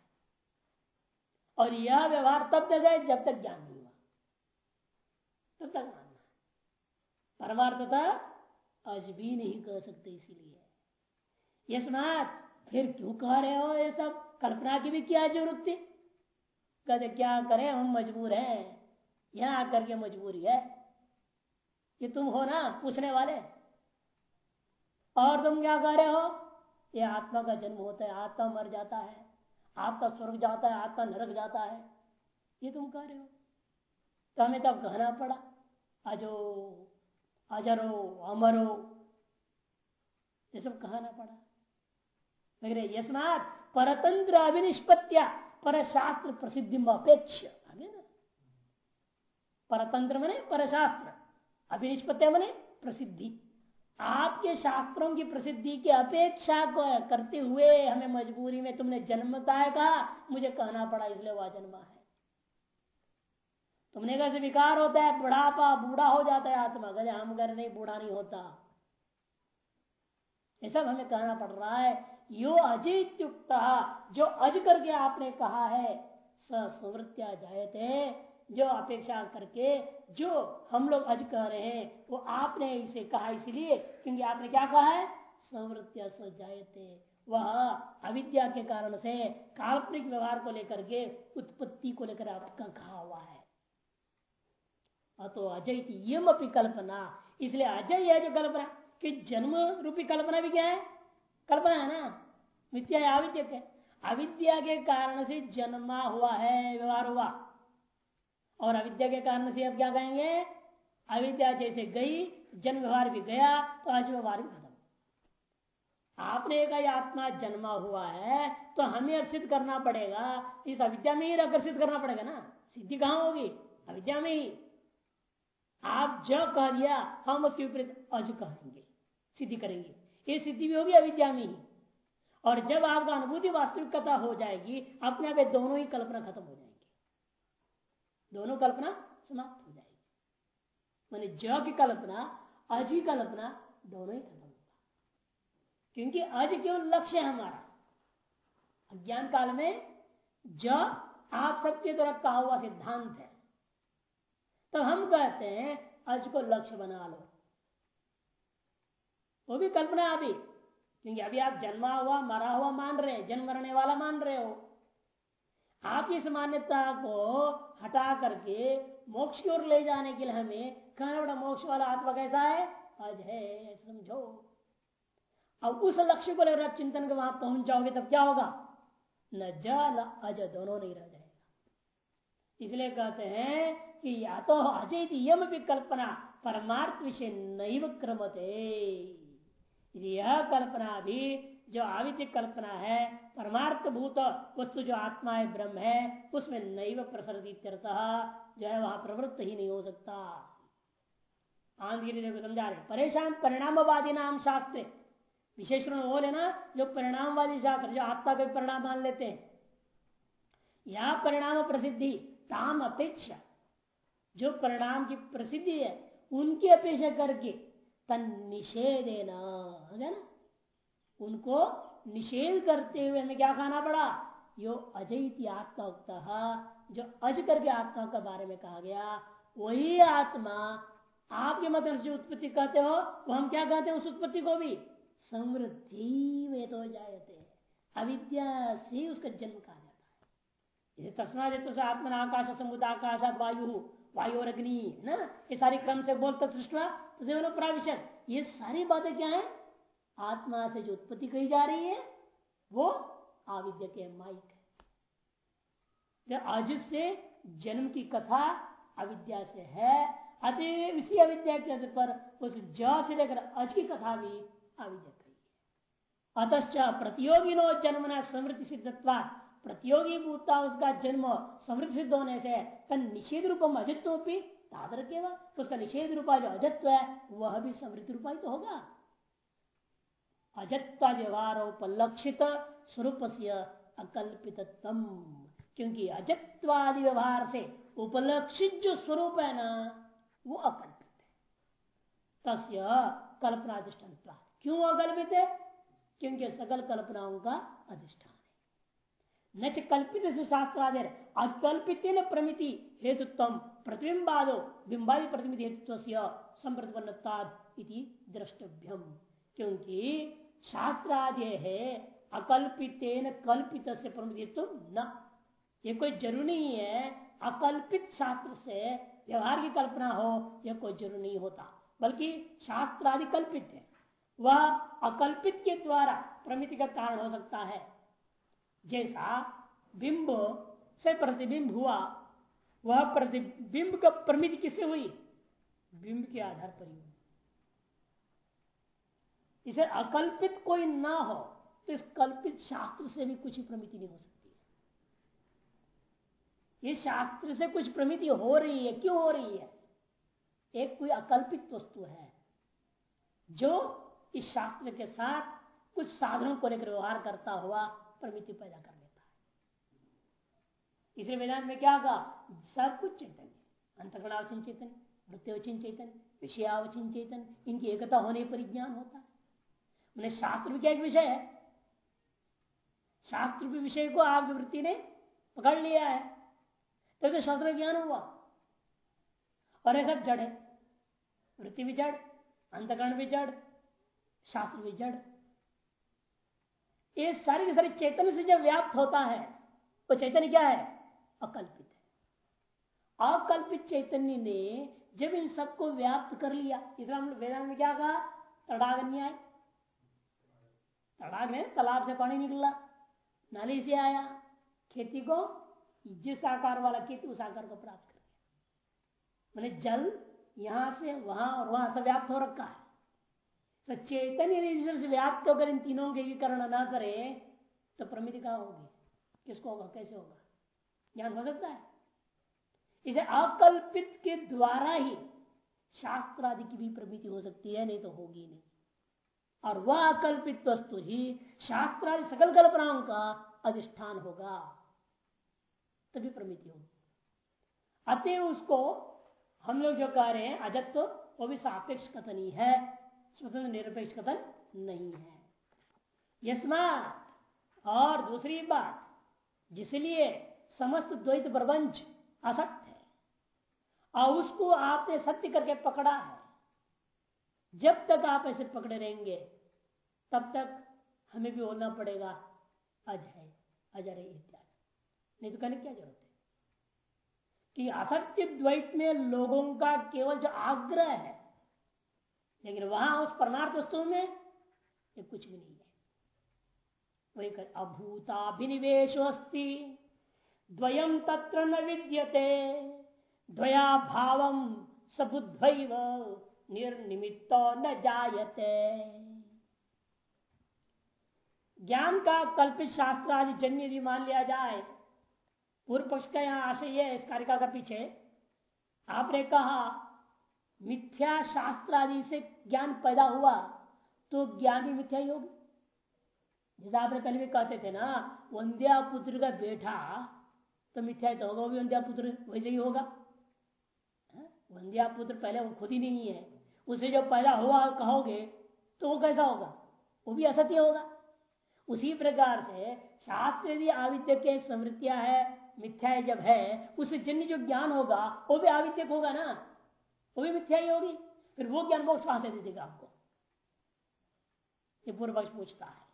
और यह व्यवहार तब तक है जब तक ज्ञान नहीं हुआ। तब तक मानना परमार्थता आज भी नहीं कह सकते इसीलिए। यशनाथ फिर क्यों कह रहे हो ये सब? कल्पना की भी क्या ज़रूरत थी? कहते, क्या करें, हम मजबूर हैं। यहाँ आकर के मजबूरी है। कि तुम हो ना, पूछने वाले? और तुम क्या कह रहे हो? ये आत्मा का जन्म होता है, आत्मा मर जाता है। आत्मा स्वर्ग जाता है, आत्मा नरक जाता है। ये तुम कह रहे हो? तो हमें तब कहना पड़ा, अजो, अजरो, अमरो। ये सब कहना पड़ा। परतंत्र अभिनिष्पत्या पर शास्त्र प्रसिद्धि अपेक्ष परतंत्र मने पर शास्त्र अभिनिष्पत्या मने प्रसिद्धि। आपके शास्त्रों की प्रसिद्धि की अपेक्षा को करते हुए हमें मजबूरी में तुमने जन्मता है कहा मुझे कहना पड़ा, इसलिए वह जन्मा है। तुमने कैसे विकार होता है, बुढ़ापा बूढ़ा हो जाता है आत्मा कहते हम कर नहीं, बूढ़ा नहीं होता। ये सब हमें कहना पड़ रहा है यो अजित्युक्त, जो अज करके आपने कहा है, सस्मृत्या जायते, जो अपेक्षा करके जो हम लोग अज कह रहे हैं, वो आपने इसे कहा इसलिए क्योंकि आपने क्या कहा है? सवृत्या संवृत्या जायते। वह अविद्या के कारण से काल्पनिक व्यवहार को लेकर के उत्पत्ति को लेकर आपका कहा हुआ है। अतो अजय यम अपनी कल्पना। इसलिए अजय है जो कल्पना, कि जन्म रूपी कल्पना भी क्या है? कल्पना है ना? मिथ्या अविद्या है? अविद्या के कारण से जन्मा हुआ है, व्यवहार हुआ। और अविद्या के कारण से अब क्या कहेंगे? अविद्या जैसे गई, जन्म व्यवहार भी गया तो आज व्यवहार भी खत्म। आपने कहा आत्मा जन्मा हुआ है तो हमें अर्षित करना पड़ेगा। इस अविद्या में ही आकर्षित करना पड़ेगा ना? सिद्धि कहाँ होगी? अविद्या में ही। आप ज कह दिया, हम उसके विपरीत अज कहेंगे, सिद्धि करेंगे। ये सिद्धि भी होगी, अविद्या में और जब आपका अनुभूति वास्तविकता हो जाएगी, अपने आप दोनों ही कल्पना खत्म हो जाएगी। दोनों कल्पना समाप्त हो जाएगी। मानी ज की कल्पना, अज की कल्पना दोनों ही खत्म होगा। क्योंकि अज केवल लक्ष्य है हमारा। अज्ञान काल में ज, आप सबके द्वारा कहा हुआ सिद्धांत है। तो हम कहते हैं, अज को लक्ष्य बना लो। वो भी कल्पना अभी क्योंकि अभी आप जन्मा हुआ, मरा हुआ मान रहे हैं, जन्म मरने वाला मान रहे हो। आप इस मान्यता को हटा करके मोक्ष की ओर ले जाने के लिए हमें कहना बड़ा मोक्ष वाला आत्मा कैसा है? अज है समझो। अब उस लक्ष्य को लेकर आप चिंतन के वहाँ पहुँच जाओगे, तब क्या होगा? न ज न अज दोनों नहीं रह जाएगा। इसलिए कहते हैं कि या तो अजय यम भी कल्पना परमार्थ विषय नैव क्रमते। यह कल्पना भी जो आविद्य कल्पना है, परमार्थ भूत वस्तु जो आत्मा है, ब्रह्म है, उसमें नैव प्रसरित जो है वहाँ प्रवृत्त ही नहीं हो सकता। आंधी को समझा रहे परेशान, परिणामवादी नाम शास्त्र। विशेष रूप वो लेना जो परिणामवादी शास्त्र, जो आत्मा के परिणाम मान लेते हैं। यह परिणाम प्रसिद्धि, ताम अपेक्षा। जो परिणाम की प्रसिद्धि है, उनकी अपेक्षा करके तन निषेध ना उनको निषेध करते हुए हमें क्या खाना पड़ा? यो अजय आत्मा जो अज करके आत्मा के बारे में कहा गया, वही आत्मा आपके मत जो उत्पत्ति कहते हो, वो हम क्या कहते हैं उस उत्पत्ति को भी? समृद्धि वे तो जाते अविद्या से उसका जन्म कहा जाता है। तस्मा से आत्मा आकाश, समुद्र आकाशात वायु वायु और अग्नि, है ना? ये सारी क्रम से बोलते सृष्टवा तो प्राविशत ये सारी बातें क्या है? आत्मा से जो उत्पत्ति कही जा रही है, वो आविद्या के माइक है। आज से जन्म की कथा अविद्या से है, अतः इसी अविद्या के पर उस ज से लेकर अज की कथा भी अविद्या कही है। अतश्च प्रतियोगी नो जन्म न समृद्धि सिद्धत्वा, प्रतियोगी भूता उसका जन्म समृद्धि सिद्ध होने से निषेध रूपम अजत्व भी तादर केवल उसका निषेध रूपा जो अजत्व है, वह भी समृद्ध रूपा ही तो होगा। अजत्ता व्यवहार उपलक्षित स्वरूप से अकल्पित क्योंकि अजत्वादि व्यवहार से उपलक्षित जो स्वरूप है ना वो अकल्पित है। तस्य कल्पना अधिष्ठान क्यों अकल्पित है? क्योंकि सकल कल्पनाओं का अधिष्ठान है। न कल्पित से शास्त्रादेर अकल्पित न प्रमिति हेतुत्व प्रतिबिंबादो, बिंबादि प्रतिमित हेतुत्व संप्रतिपन्नता द्रष्टव्यम। क्योंकि शास्त्रादि है अकल्पित कल्पित से प्रमुदित न। ये कोई ज़रूरी नहीं है, अकल्पित शास्त्र से व्यवहार की कल्पना हो यह कोई ज़रूरी नहीं होता। बल्कि शास्त्र आदि कल्पित है। वह अकल्पित के द्वारा प्रमिति का कारण हो सकता है। जैसा बिंब से प्रतिबिंब हुआ, वह प्रतिबिंब का प्रमिति किससे हुई? बिंब के आधार पर ही इसे अकल्पित कोई ना हो तो इस कल्पित शास्त्र से भी कुछ प्रमिति नहीं हो सकती ये शास्त्र से कुछ प्रमिति हो रही है, क्यों हो रही है? एक कोई अकल्पित वस्तु है, जो इस शास्त्र के साथ कुछ साधनों को लेकर व्यवहार करता हुआ प्रवृत्ति पैदा कर लेता है। इसलिए वेदांत में क्या कहा? सब कुछ चैतन्य अंतकणावचन चेतन वृत्तिवचन चेतन विषयावचन चेतन इनकी एकता होने पर ज्ञान होता है। मैंने शास्त्र भी क्या एक विषय है? शास्त्र के विषय को आपकी वृत्ति ने पकड़ लिया है। तो, तो शास्त्र ज्ञान हुआ। और ये सब जड़ है। वृत्ति भी जड़ अंतकरण भी जड़ शास्त्र भी जड़। ये सारे के सारी चैतन्य से जब व्याप्त होता है वो तो चैतन्य क्या है? अकल्पित है। अकल्पित चैतन्य ने जब इन सबको व्याप्त कर लिया इसलिए हम वेदांत में क्या कहा? तड़ाग न्याय। तड़ाग है तालाब से पानी निकला। नाली से आया। खेती को जिस आकार वाला खेती, उस आकार को प्राप्त कर मैंने जल यहाँ से वहाँ और वहाँ से व्याप्त हो रखा है। तो चैतन्य से व्याप्त होकर इन तीनों के एकीकरण ना करे तो प्रमिति कहाँ होगी? किसको होगा? कैसे होगा? ज्ञान हो सकता है। इसे अकल्पित के द्वारा ही शास्त्र आदि की भी प्रमिति हो सकती है, नहीं तो होगी नहीं। और वह अकल्पित वस्तु ही शास्त्र सकल कल्पनाओं का अधिष्ठान होगा। तभी प्रमिति होगी। अतः उसको हम लोग जो कह रहे हैं, अजत्व, वो भी सापेक्ष कथन ही है। स्वतंत्र निरपेक्ष कथन नहीं है। यस्मात और दूसरी बात, जिसलिए समस्त द्वैत प्रबंच असत्य है, और उसको आपने सत्य करके पकड़ा है जब तक आप ऐसे पकड़े रहेंगे, तब तक हमें भी होना पड़ेगा। अजय अजय इत्यादि। नहीं तो कहने क्या ज़रूरत है? कि असत्य द्वैत में लोगों का केवल जो आग्रह है, लेकिन वहाँ उस परमार्थ वस्तु में ये कुछ भी नहीं है। वही कर अभूताभिनिवेश द्वयम तत्र न विद्यते द्वया भाव सबुद्ध निर्निमित्त न जायते। ज्ञान का कल्पित शास्त्र आदि जन्य यदि मान लिया जाए, पूर्व पक्ष का यहाँ आशय है इस कारिका का पीछे। आपने कहा, मिथ्या शास्त्र आदि से ज्ञान पैदा हुआ तो ज्ञान भी मिथ्या ही होगी। जैसे आपने कल भी कहते थे ना, वंद्या पुत्र का बेटा तो मिथ्या तो होगा भी वंद्या पुत्र, वैसे ही होगा। हाँ? वंद्या पुत्र पहले वो खुद ही नहीं है। उसे जब पैदा हुआ कहोगे तो वो कैसा होगा? वो भी असत्य होगा। उसी प्रकार से शास्त्र यदि आविद्य के समृत्या है, मिथ्या जब है, उसे जन्य जो ज्ञान होगा, वो भी आविद्यक होगा ना? वो भी मिथ्या ही होगी। फिर वो ज्ञान मोक्ष कहाँ से दे देगा आपको। ये पूर्व पक्ष पूछता है।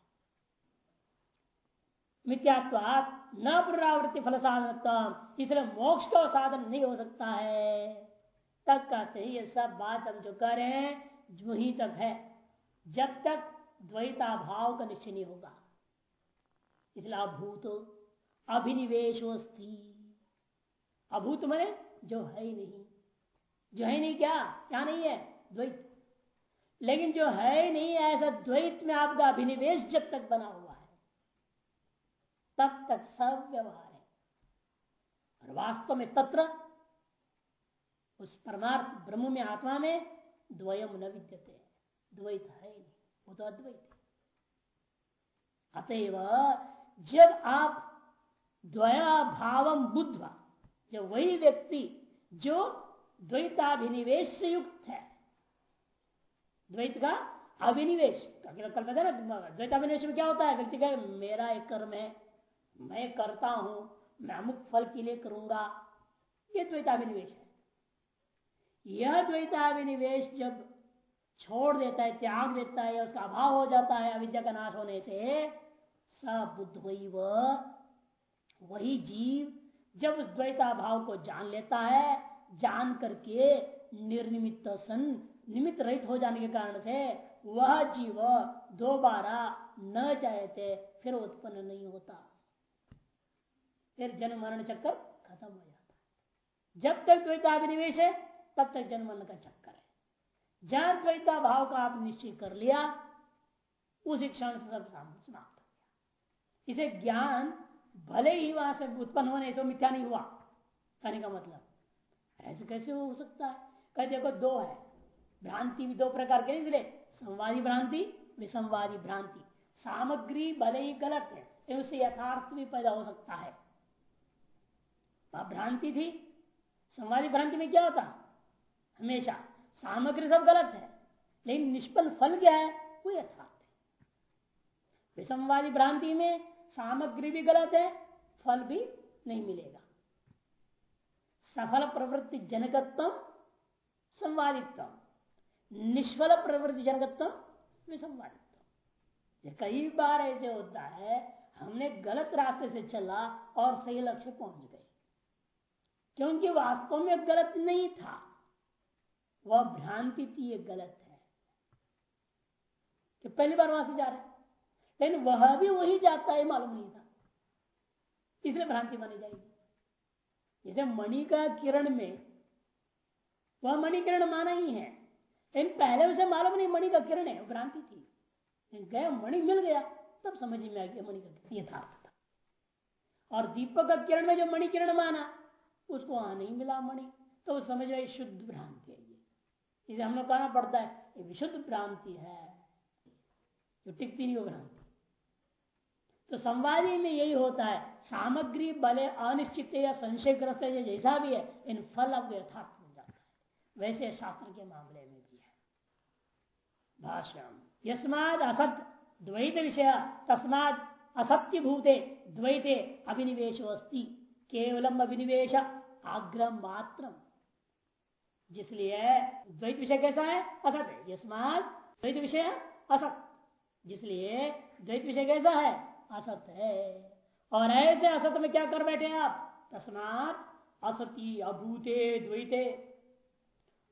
मिथ्यात्वात न पुनरावृत्ति फल साधन इसलिए मोक्ष का साधन नहीं हो सकता है। तक कहते हैं ये सब बात हम जो कर रहे हैं, वहीं तक है। जब तक द्वैता भाव का निश्चय नहीं होगा। इसलिए अभूत, अभिनिवेश अभूत मने जो है ही नहीं। जो है नहीं क्या? क्या नहीं है, द्वैत। लेकिन जो है नहीं, ऐसा द्वैत में आपका अभिनिवेश जब तक बना हुआ है, तब तक सब व्यवहार है। और वास्तव में तत्र उस परमार्थ ब्रह्म में आत्मा में द्वयम न विद्यते। द्वैत है नहीं। वो तो अद्वैत है। अतएव जब आप द्वया भावम बुद्ध जब वही व्यक्ति जो द्वैताभिनिवेश से युक्त है, द्वैत का अभिनिवेश द्वैताभिनिवेश में क्या होता है? व्यक्ति का मेरा एक कर्म है, मैं करता हूँ, मैं अमुक फल के लिए करूँगा। ये द्वैताभिनिवेश यह द्वैताभिनिवेश जब छोड़ देता है, त्याग देता है, उसका अभाव हो जाता है, अविद्या का नाश होने से, सब बुद्ध वही जीव जब उस द्वैता भाव को जान लेता है, जान करके निर्निमित सन, निमित्त रहित हो जाने के कारण से वह जीव दोबारा न चाहते फिर उत्पन्न नहीं होता। फिर जन्म मरण चक्कर खत्म हो जाता जब तक द्वैताभिनिवेश है तब तक जन्म मरण का चक्कर है। जहाँ द्वैता भाव का आप निश्चय कर लिया, उस क्षण से सब समाप्त हो गया। इसे ज्ञान भले ही वहाँ से उत्पन्न होने से मिथ्या नहीं हुआ। कहने का मतलब ऐसे कैसे हो सकता है? कह देखो, दो है। भ्रांति भी दो प्रकार के इसलिए संवादी भ्रांति, विसंवादी भ्रांति। सामग्री भले ही गलत है उससे यथार्थ भी पैदा हो सकता है। भ्रांति थी। संवादी भ्रांति में क्या होता? हमेशा। सामग्री सब गलत है, लेकिन निष्फल फल क्या है? वो यथार्थ है। विसंवादी भ्रांति में सामग्री भी गलत है, फल भी नहीं मिलेगा। सफल प्रवृत्ति जनकत्व संवादित्व निष्फल प्रवृत्ति जनकत्व विसंवादित्व कई बार ऐसे होता है, हमने गलत रास्ते से चला और सही लक्ष्य पहुँच गए। क्योंकि वास्तव में गलत नहीं था। वह भ्रांति थी ये गलत है। कि पहली बार वहाँ से जा रहे लेकिन वह भी वही जाता है, मालूम नहीं था। इसलिए भ्रांति मानी जाएगी। जैसे मणि का किरण में, वह मणि किरण माना ही है। लेकिन पहले उसे मालूम नहीं मणि का किरण है भ्रांति थी। गया, मणि मिल गया, तब समझ में आ गया मणि का यथार्थ था। और दीपक का किरण में जो मणि किरण माना, उसको वहाँ नहीं मिला मणि। तो समझ में शुद्ध भ्रांति। इसे हम लोग कहना पड़ता है, ये विशुद्ध भ्रांति है, जो टिकती नहीं वो भ्रांति। तो संवादी में यही होता है, सामग्री बले अनिश्चित या संशयग्रस्त या जैसा भी है, इन फल अब यथार्थ हो जाता है। वैसे शास्त्र के मामले में भी है। भाषण यस्माद असत द्वैत विषय, तस्माद असत्य भूते द्वैते अभिनिवेश अस्ति केवलम अभिनिवेश आग्रह मात्र जिसलिए द्वैत विषय कैसा है? असत है। यस्मात द्वैत विषय असत। जिसलिए द्वैत विषय कैसा है? असत है। और ऐसे असत में क्या कर बैठे आप? तस्मात असती अभूते द्वैते।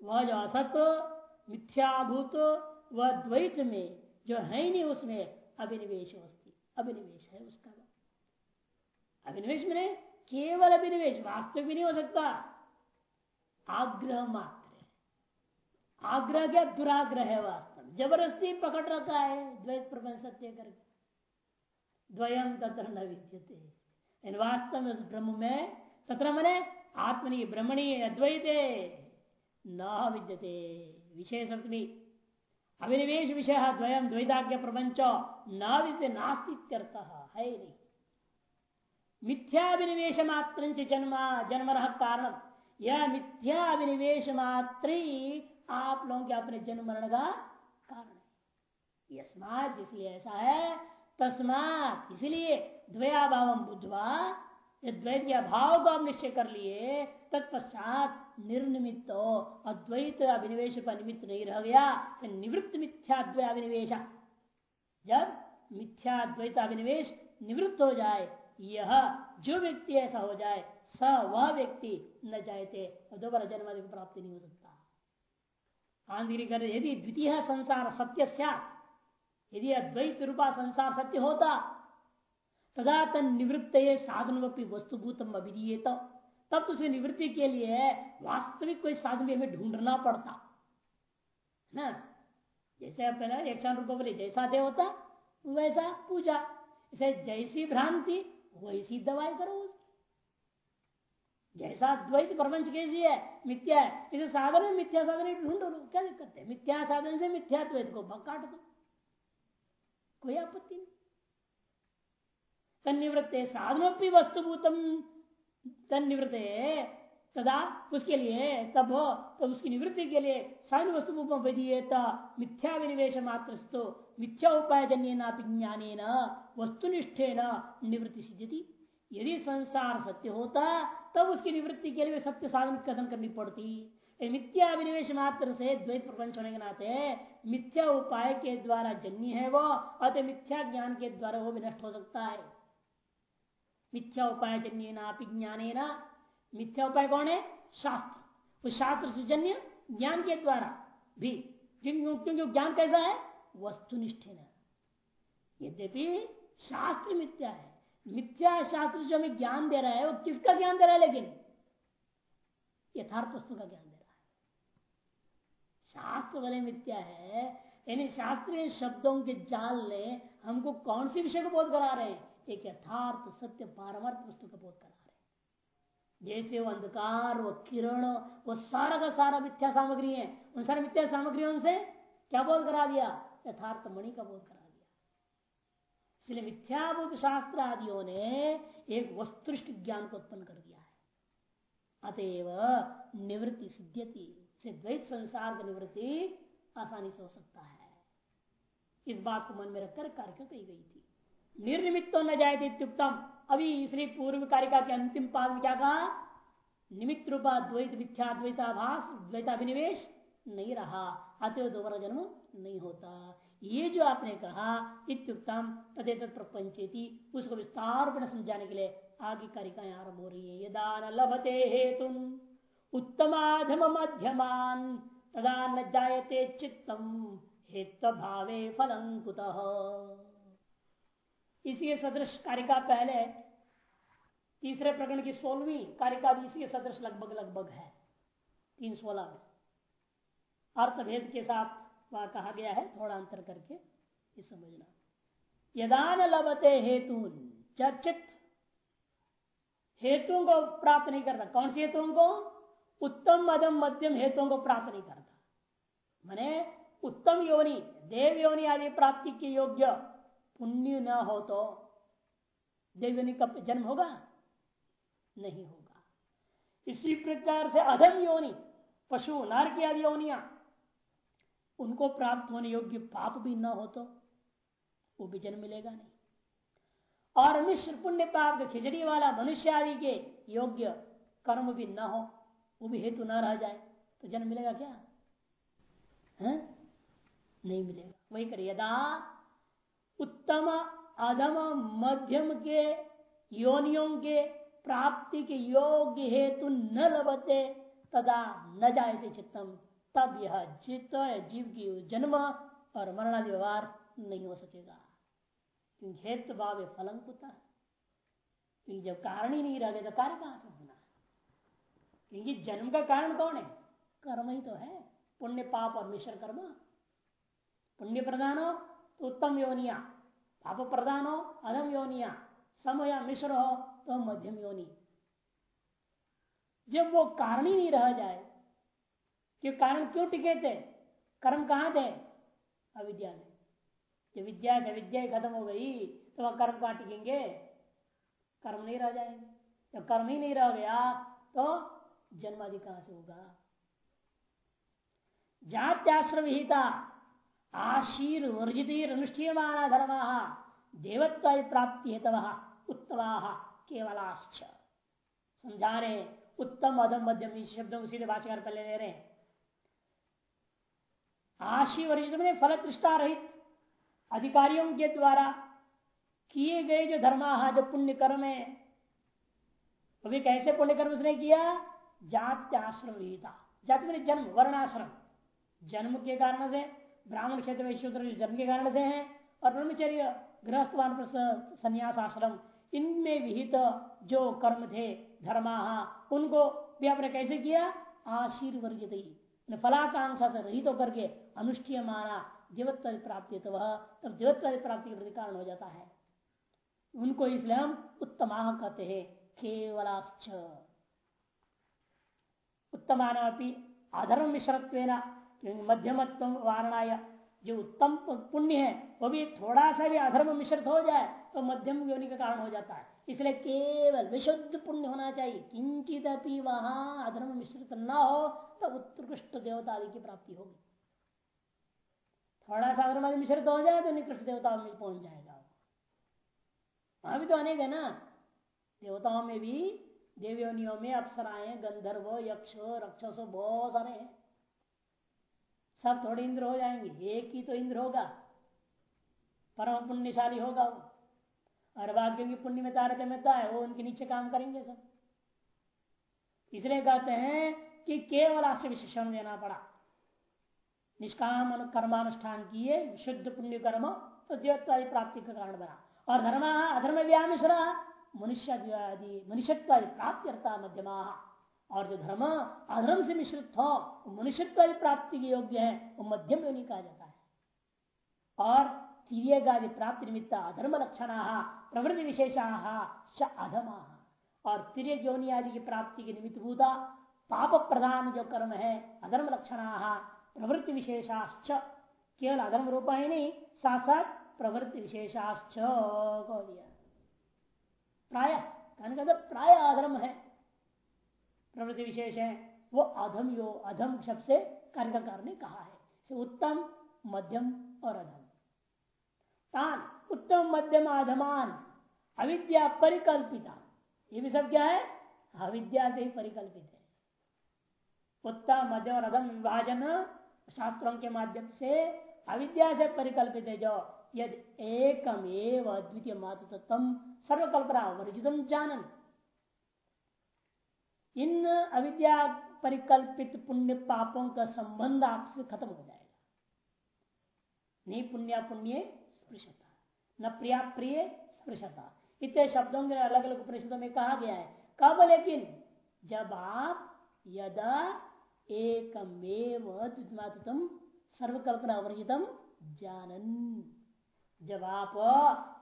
वह जो असत, मिथ्याभूत, वह द्वैत में जो है ही नहीं, उसमें अभिनिवेश अभिनिवेश है उसका। अभिनिवेश में केवल अभिनिवेश। वास्तविक भी नहीं हो सकता। आग्रह मात्र आग्रह क्या? दुराग्रह है वास्तव में। ज़बरदस्ती पकड़ रखा है, द्वैत प्रपंच सत्य करके। द्वयम तत्र न विद्यते। वास्तव में उस ब्रह्म में, तत्र मने आत्मनि ब्रह्मणी अद्वैते न विद्यते। विषय सप्तमी अभिनिवेश विषय द्वयम द्वैताग्य प्रपंच न विद्य नास्ती है नहीं। मिथ्याभिनिवेश मात्र जन्म जन्म कारण यह मिथ्याभिनिवेश मात्र आप लोगों के अपने जन्म मरण का कारण यस्मात जिसलिए ऐसा है, तस्मात इसलिए द्वयाभाव बुद्धवा द्वैत के अभाव को आप निश्चय कर लिए, तत्पश्चात निर्निमित अद्वैत अभिनिवेश पर निमित्त नहीं रह गया निवृत्त मिथ्याद्वय अभिनिवेश जब मिथ्याद्वैत अभिनिवेश निवृत्त हो जाए, यह जो व्यक्ति ऐसा हो जाए स वह व्यक्ति न जायते दोबारा जन्म की प्राप्ति नहीं हो सकता। आंधी कर यदि द्वितीय संसार सत्य यदि अद्वैत रूपा संसार सत्य होता, तदा तन निवृत्त साधन वस्तुभूतम अभिधीय तब तो उसकी निवृत्ति के लिए वास्तविक कोई साधन भी हमें ढूंढना पड़ता। ना? जैसे पहले एक रूप जैसा देवता वैसा पूजा। जैसी भ्रांति, वैसी दवाई करो उसकी। जैसा द्वैत प्रपंच कैसी है, मिथ्या है। इसे साधन में मिथ्या साधन ढूंढो लो क्या दिक्कत है? मिथ्या साधन से मिथ्या द्वैत को काट दो। कोई आपत्ति नहीं। तन्निवृत्त साधनों वस्तुभूतम। तन्निवृत्त तदा उसके लिए तब तो उसकी निवृत्ति के लिए साधन वस्तु मिथ्या विनिवेश मात्र मिथ्या उपाय जन्य ज्ञान वस्तुनिष्ठे निवृत्ति सिद्धि यदि संसार सत्य होता, तब उसकी निवृत्ति के लिए सत्य साधन कथन करनी पड़ती। मिथ्या विनिवेश मात्र से द्वैत प्रपंच होने के नाते, मिथ्या उपाय के द्वारा जन्य है वो, अतः मिथ्या ज्ञान के द्वारा वो भी नष्ट हो सकता है। मिथ्या उपाय जन्य ज्ञान मिथ्या उपाय कौन है? शास्त्र। उस शास्त्र से जन्य ज्ञान के द्वारा भी। क्योंकि ज्ञान कैसा है? वस्तुनिष्ठ है यद्यपि शास्त्र मिथ्या है मिथ्या शास्त्र जो हमें ज्ञान दे रहा है, वो किसका ज्ञान दे रहा है लेकिन? यथार्थ वस्तु का ज्ञान दे रहा है। शास्त्र वाले मिथ्या है, यानी शास्त्रीय शब्दों के जाल ने हमको कौन सी विषय को बोध करा रहे हैं? एक यथार्थ, सत्य, पारमर्थ वस्तु का बोध करा रहे जैसे वो अंधकार, वो किरण, वो सारा का सारा मिथ्या सामग्री है। उन सारे मिथ्या सामग्रियों से क्या बोध करा दिया? यथार्थ मणि का बोध करा इसलिए मिथ्याभूत शास्त्र आदियों ने एक वस्तुष्ट ज्ञान को उत्पन्न कर दिया है। अतएव निवृत्ति सिद्ध्यति से द्वैत संसार की निवृत्ति आसानी से हो सकता है। इस बात को मन में रखकर कार्य कही गई थी। निर्निमित तो न जाए उत्तम अभी इसलिए पूर्व कारिका के अंतिम पाद में क्या कहा? निमित्त रूपा द्वैत मिथ्याद्वैताभास द्वैताभिनिवेश नहीं रहा। अतः दोबारा जन्म नहीं होता। ये जो आपने कहा, इत्युक्तम तदे प्रपंचेती उसको विस्तार पर समझाने के लिए आगे कारिकाएँ आरंभ हो रही है। यदा न लभते हेतु उत्तमाधम मध्यमान, तदा न जायते चित्तम हेत्व भावे फलंकुत इसी सदृश कारिका पहले, तीसरे प्रकरण की सोलहवीं कारिका भी इसी सदृश लगभग लगभग है, तीन सोलह में। अर्थभेद के साथ वह कहा गया है, थोड़ा अंतर करके ये समझना। यदान लभते हेतु चर्चित। हेतुओं को प्राप्त नहीं करता कौन सी हेतुओं को? उत्तम, मध्यम मध्यम हेतुओं को प्राप्त नहीं करता मैंने उत्तम योनि, देव योनि आदि प्राप्ति के योग्य पुण्य न हो तो देवनी का जन्म होगा? नहीं होगा। इसी प्रकार से अधम योनि, पशु नार की आदि योनिया उनको प्राप्त होने योग्य पाप भी न हो तो वो भी जन्म मिलेगा नहीं। और मिश्र पुण्य पाप के खिचड़ी वाला मनुष्य आदि के योग्य कर्म भी न हो, वो भी हेतु न रह जाए तो जन्म मिलेगा क्या? है? नहीं मिलेगा। वही करिए, यदा उत्तम, अधम, मध्यम के योनियों के प्राप्ति के योग्य हेतु न लबते तदा न जायते चित्तम। तब यह चित्त जीव की जन्म और मरणादि व्यवहार नहीं हो सकेगा। क्योंकि हेतु भाव फलंकुता क्योंकि जब कारण ही नहीं रह गए तो कार्य कहाँ से होना क्योंकि जन्म का कारण कौन है? कर्म ही तो है। पुण्य पाप और मिश्र कर्म। पुण्य प्रधान हो तो उत्तम योनिया। पाप प्रधान हो, अधम योनिया। सम या मिश्र हो तो मध्यम योनि। जब वो कारण ही नहीं रह जाए कि कारण क्यों टिके थे? कर्म कहाँ थे? अविद्या में। जब विद्या से विद्या खत्म हो गई तो वह कर्म कहाँ टिकेंगे? कर्म नहीं रह जाएँगे। जब कर्म ही नहीं रह गया तो जन्मादि कहाँ से होगा। जात्याश्रम विहिता आशीर वर्जित अनुष्ठीयमाना धर्म देवत्व प्राप्ति हेतव, उत्तमा, केवलाश्च। समझा रहे? उत्तम अधम मध्यम शब्दों को सीधे भाषाकार पहले ले रहे हैं। आशी वर्जित फल तृष्टा रहित अधिकारियों के द्वारा किए गए जो धर्मा जो पुण्य कर्म है, वो भी कैसे पुण्य कर्म उसने किया? जात्याश्रम विहिता जाति मैंने जन्म, वर्णाश्रम। जन्म के कारण से, ब्राह्मण क्षेत्र में शूद्र जन्म के कारण से है, और ब्रह्मचर्य, गृहस्थ वन संन्यास आश्रम, इनमें विहित जो कर्म थे धर्मा उनको भी आपने कैसे किया? आशीर्वर्जित फलाकांक्षा से रहित तो होकर के अनुष्ठीय माना देवत्व प्राप्ति तो वह, तब देवत्व प्राप्ति के प्रति कारण हो जाता है। उनको इसलिए हम उत्तमा कहते हैं, केवलाश्च। उत्तमान अधर्म मिश्रत्व क्योंकि मध्यमत्व वारणा जो उत्तम पुण्य है, वो भी थोड़ा सा भी अधर्म मिश्रित हो जाए तो मध्यम योनि का कारण हो जाता है। इसलिए केवल विशुद्ध पुण्य होना चाहिए। किंचित वहाँ अधर्म मिश्रित न हो तो उत्कृष्ट देवता आदि की प्राप्ति होगी। थोड़ा सा अधर्म आदि मिश्रित हो जाए तो निकृष्ट देवता में पहुँच जाएगा वहाँ भी तो अनेक है ना। देवताओं में भी, देवयोनियों में अप्सराएँ, गंधर्व, यक्ष, रक्षस बहुत सारे हैं। सब थोड़े इंद्र हो जाएँगे। एक ही तो इंद्र होगा। परम पुण्यशाली होगा वो। और बाकी की पुण्य में तारतम्यता है वो उनके नीचे काम करेंगे सब। इसलिए कहते हैं कि केवल आश्य विशेषण देना पड़ा। निष्काम कर्मानुष्ठान किए, शुद्ध पुण्य कर्म तो देवत्वादि प्राप्ति का कारण बना। और धर्म, अधर्म व्यामिश्र मनुष्य मनुष्यत्वादि प्राप्ति मध्यमा और जो धर्म, अधर्म से मिश्रित हो मनुष्यत्व प्राप्ति के योग्य है, वो मध्यम योनि कहा जाता है। और तिरियगादि प्राप्ति निमित्त अधर्म लक्षण, प्रवृत्ति विशेषा अधमा। और तिर जोनि आदि की प्राप्ति के निमित्त भूता पाप प्रधान जो कर्म है, अधर्म लक्षण, प्रवृत्ति विशेषाश्च। केवल अधर्म रूपा ही नहीं साथ साथ प्रवृत्ति विशेषाश्च को दिया। प्राय, कहने का प्राय अधर्म है। प्रवृत्ति विशेष है, वो अधम यो, अधम शब्द से कार्यकार ने कहा है। उत्तम, मध्यम और अधम। तान, उत्तम, मध्यम अधमान अविद्या परिकल्पिता। ये भी सब क्या है? अविद्या से ही परिकल्पित है। उत्तम, मध्यम और अधम विभाजन शास्त्रों के माध्यम से अविद्या से परिकल्पित है जो यदि एकम एव अद्वितीय मातृ तत्व सर्वकल्पना वर्जितम जानन। इन अविद्या परिकल्पित पुण्य पापों का संबंध आपसे खत्म हो जाएगा। नहीं पुण्य पुण्य स्पृशता न प्रिया प्रिय स्पृशता इतने शब्दों के अलग अलग उपनिषदों में कहा गया है। कब लेकिन? जब आप यदा एकमेव तुम सर्वकल्पना वर्जितम जानन। जब आप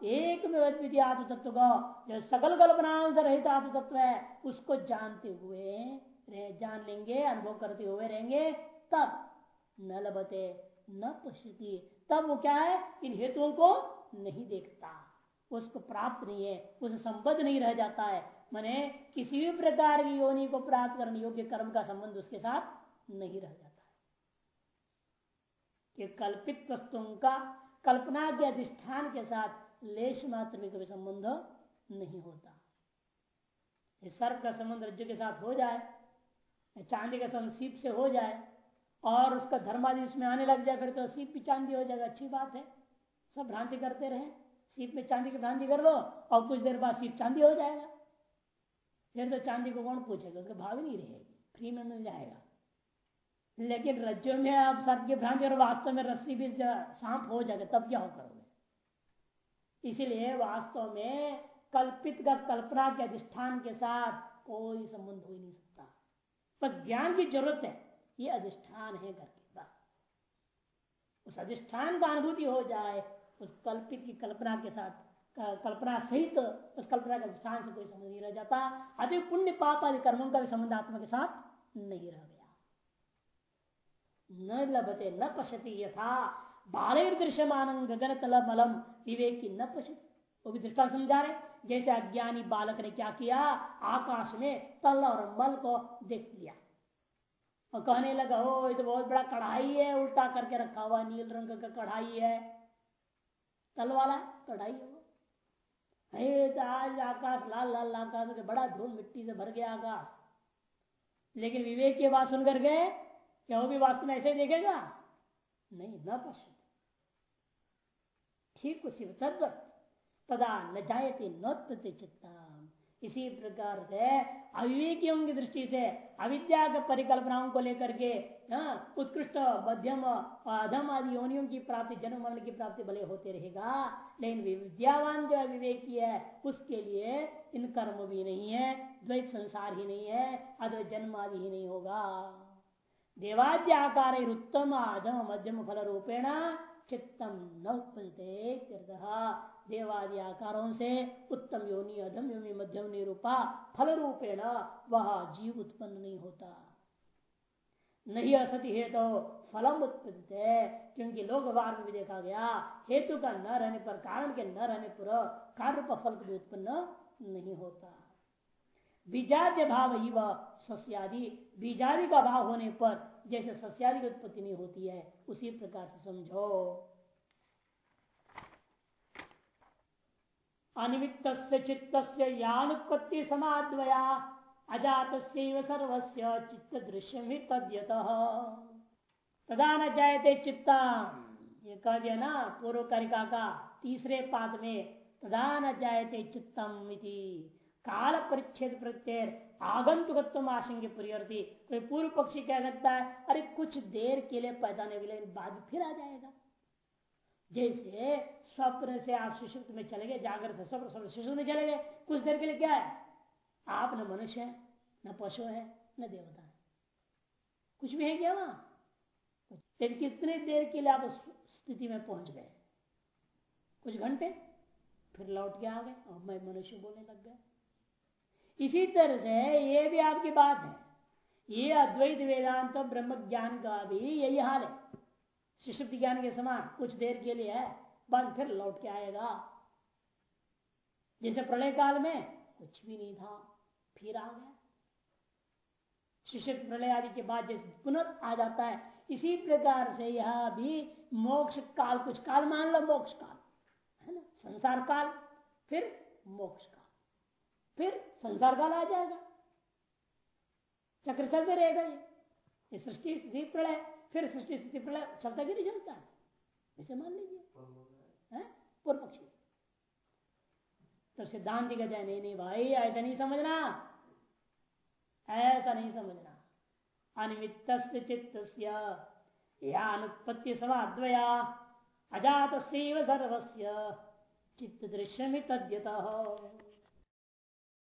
एक में अद्वितीय आत्म तत्व को, जो सकल कल्पना से रहित आत्म तत्व है, उसको जानते हुए रह, जान लेंगे, अनुभव करते हुए रहेंगे, तब न लबते न पश्यती तब वो क्या है? इन हेतुओं को नहीं देखता। उसको प्राप्त नहीं है, उसे संबद्ध नहीं रह जाता है। मैंने किसी भी प्रकार की योनि को प्राप्त करने योग्य कर्म का संबंध उसके साथ नहीं रह जाता कि कल्पित वस्तुओं का कल्पना के अधिष्ठान के साथ लेश मात्र में कभी संबंध नहीं होता। सर्प का संबंध रज्जु के साथ हो जाए चांदी का संबंध सीप से हो जाए और उसका धर्मादि उसमें आने लग जाए, फिर तो सीप भी चांदी हो जाएगा। अच्छी बात है। सब भ्रांति करते रहे। सीप में चांदी की भ्रांति कर लो, और कुछ देर बाद सीप चांदी हो जाएगा। फिर तो चांदी को कौन पूछेगा? उसका भाव नहीं रहेगी। फ्री में मिल जाएगा। लेकिन रज्जो में आप सर्प की भ्रांति और वास्तव में रस्सी भी सांप हो जाएगा, तब क्या हो करोगे? इसीलिए वास्तव में कल्पित का कल्पना के अधिष्ठान के साथ कोई संबंध हो ही नहीं सकता। बस ज्ञान की ज़रूरत है। ये अधिष्ठान है करके बस। उस अधिष्ठान का अनुभूति हो जाए, उस कल्पित की कल्पना के साथ कल्पना सहित तो उस कल्पना के अधिष्ठान से कोई संबंध नहीं रह जाता। अधिक पुण्य पाप आदि कर्मों का भी संबंध आत्मा के साथ नहीं रह गया। न लभते, न पश्यति यथा। बाले दृश्यमान गगन तल मलम की न पश्य वो भी दृष्टान समझा रहे जैसे अज्ञानी बालक ने क्या किया? आकाश में तल और मल को देख लिया। और कहने लगा हो ये तो बहुत बड़ा कढ़ाई है, उल्टा करके रखा हुआ नील रंग का कढ़ाई है। तल वाला कढ़ाई है तो आज आकाश, लाल लाल आकाश बड़ा धूल मिट्टी से भर गया आकाश। लेकिन विवेक की बात सुनकर गए, क्या वो भी वास्तव में ऐसे ही देखेगा? नहीं, न पश्य ठीक उसी तदा न जायते नोत्पत्ति चित्ता। इसी प्रकार से अविवेकियों की दृष्टि से अविद्या के परिकल्पनाओं को लेकर के हाँ, उत्कृष्ट मध्यम अधम आदि योनियों की प्राप्ति जन्म मरण की प्राप्ति भले होते रहेगा लेकिन विद्यावान जो अविवेकी है उसके लिए इन कर्म भी नहीं है द्वैत संसार ही नहीं है अद्वैत जन्म आदि ही नहीं होगा। देवाद्य आकार उत्तम आधम मध्यम फल रूपेण चित्तम न उत्पलते देवादि आकारों से उत्तम योनि, अधम योनि, मध्यम निरूपा फल रूपेण वह जीव उत्पन्न नहीं होता। नहीं असति हेतु तो फलम उत्पत्ति क्योंकि लोक व्यवहार में भी देखा गया, हेतु का न रहने पर, कारण के न रहने पर कार्य फल भी उत्पन्न नहीं होता। बीजाद्य भाव ही वह सस्यादि, बीजादि का भाव होने पर जैसे सस्यादि की उत्पत्ति नहीं होती है, उसी प्रकार से समझो। अनिमित्त चित्त यानुत्पत्ति समाद्वया अजात सर्वस्य चित्त दृश्य ही तद्यत तदा न जायते चित्ता ये कह दिया ना पूर्व कारिका का तीसरे पाद में, तदा न जायते चित्तम इति। काल परिच्छेद प्रत्यय आगंतुकत्व आशंक प्रियर्थी कोई पूर्व पक्षी कह सकता है, अरे, कुछ देर के लिए पैदा नहीं के बाद फिर आ जाएगा। जैसे स्वप्न से आप सुषुप्त में चले गए, जागृत स्वप्न स्वप्न सुषुप्त में चले गए, कुछ देर के लिए क्या है? आप न मनुष्य है, न पशु है, न देवता है। कुछ भी है क्या वहाँ? लेकिन कितने देर के लिए आप स्थिति में पहुँच गए? कुछ घंटे? फिर लौट के आ गए और मैं मनुष्य बोलने लग गया। इसी तरह से ये भी आपकी बात है। ये अद्वैत वेदांत तो ब्रह्म ज्ञान का भी यही हाल है। शिशुप्ति ज्ञान के समान कुछ देर के लिए है बाद फिर लौट के आएगा। जैसे प्रलय काल में कुछ भी नहीं था, फिर आ गया। शिष्य प्रलय आदि के बाद जैसे पुनर् आ जाता है, इसी प्रकार से यह भी मोक्ष काल, कुछ काल मान लो मोक्ष काल, है ना? संसार काल, फिर मोक्ष काल। फिर संसार काल आ जाएगा। चक्र चलते रहेगा ये। ये सृष्टि स्थिति प्रलय, फिर सृष्टि स्थिति प्रलय चलता कि नहीं चलता? है इसे मान लीजिए। पूर्व पक्षी। तो सिद्धांत कहते हैं, नहीं नहीं भाई, ऐसा नहीं समझना। ऐसा नहीं समझना। अनिमित चित्त अनुत्पत्ति समाद्वया अजात सर्वस्य। चित्त दृश्य में तद्यत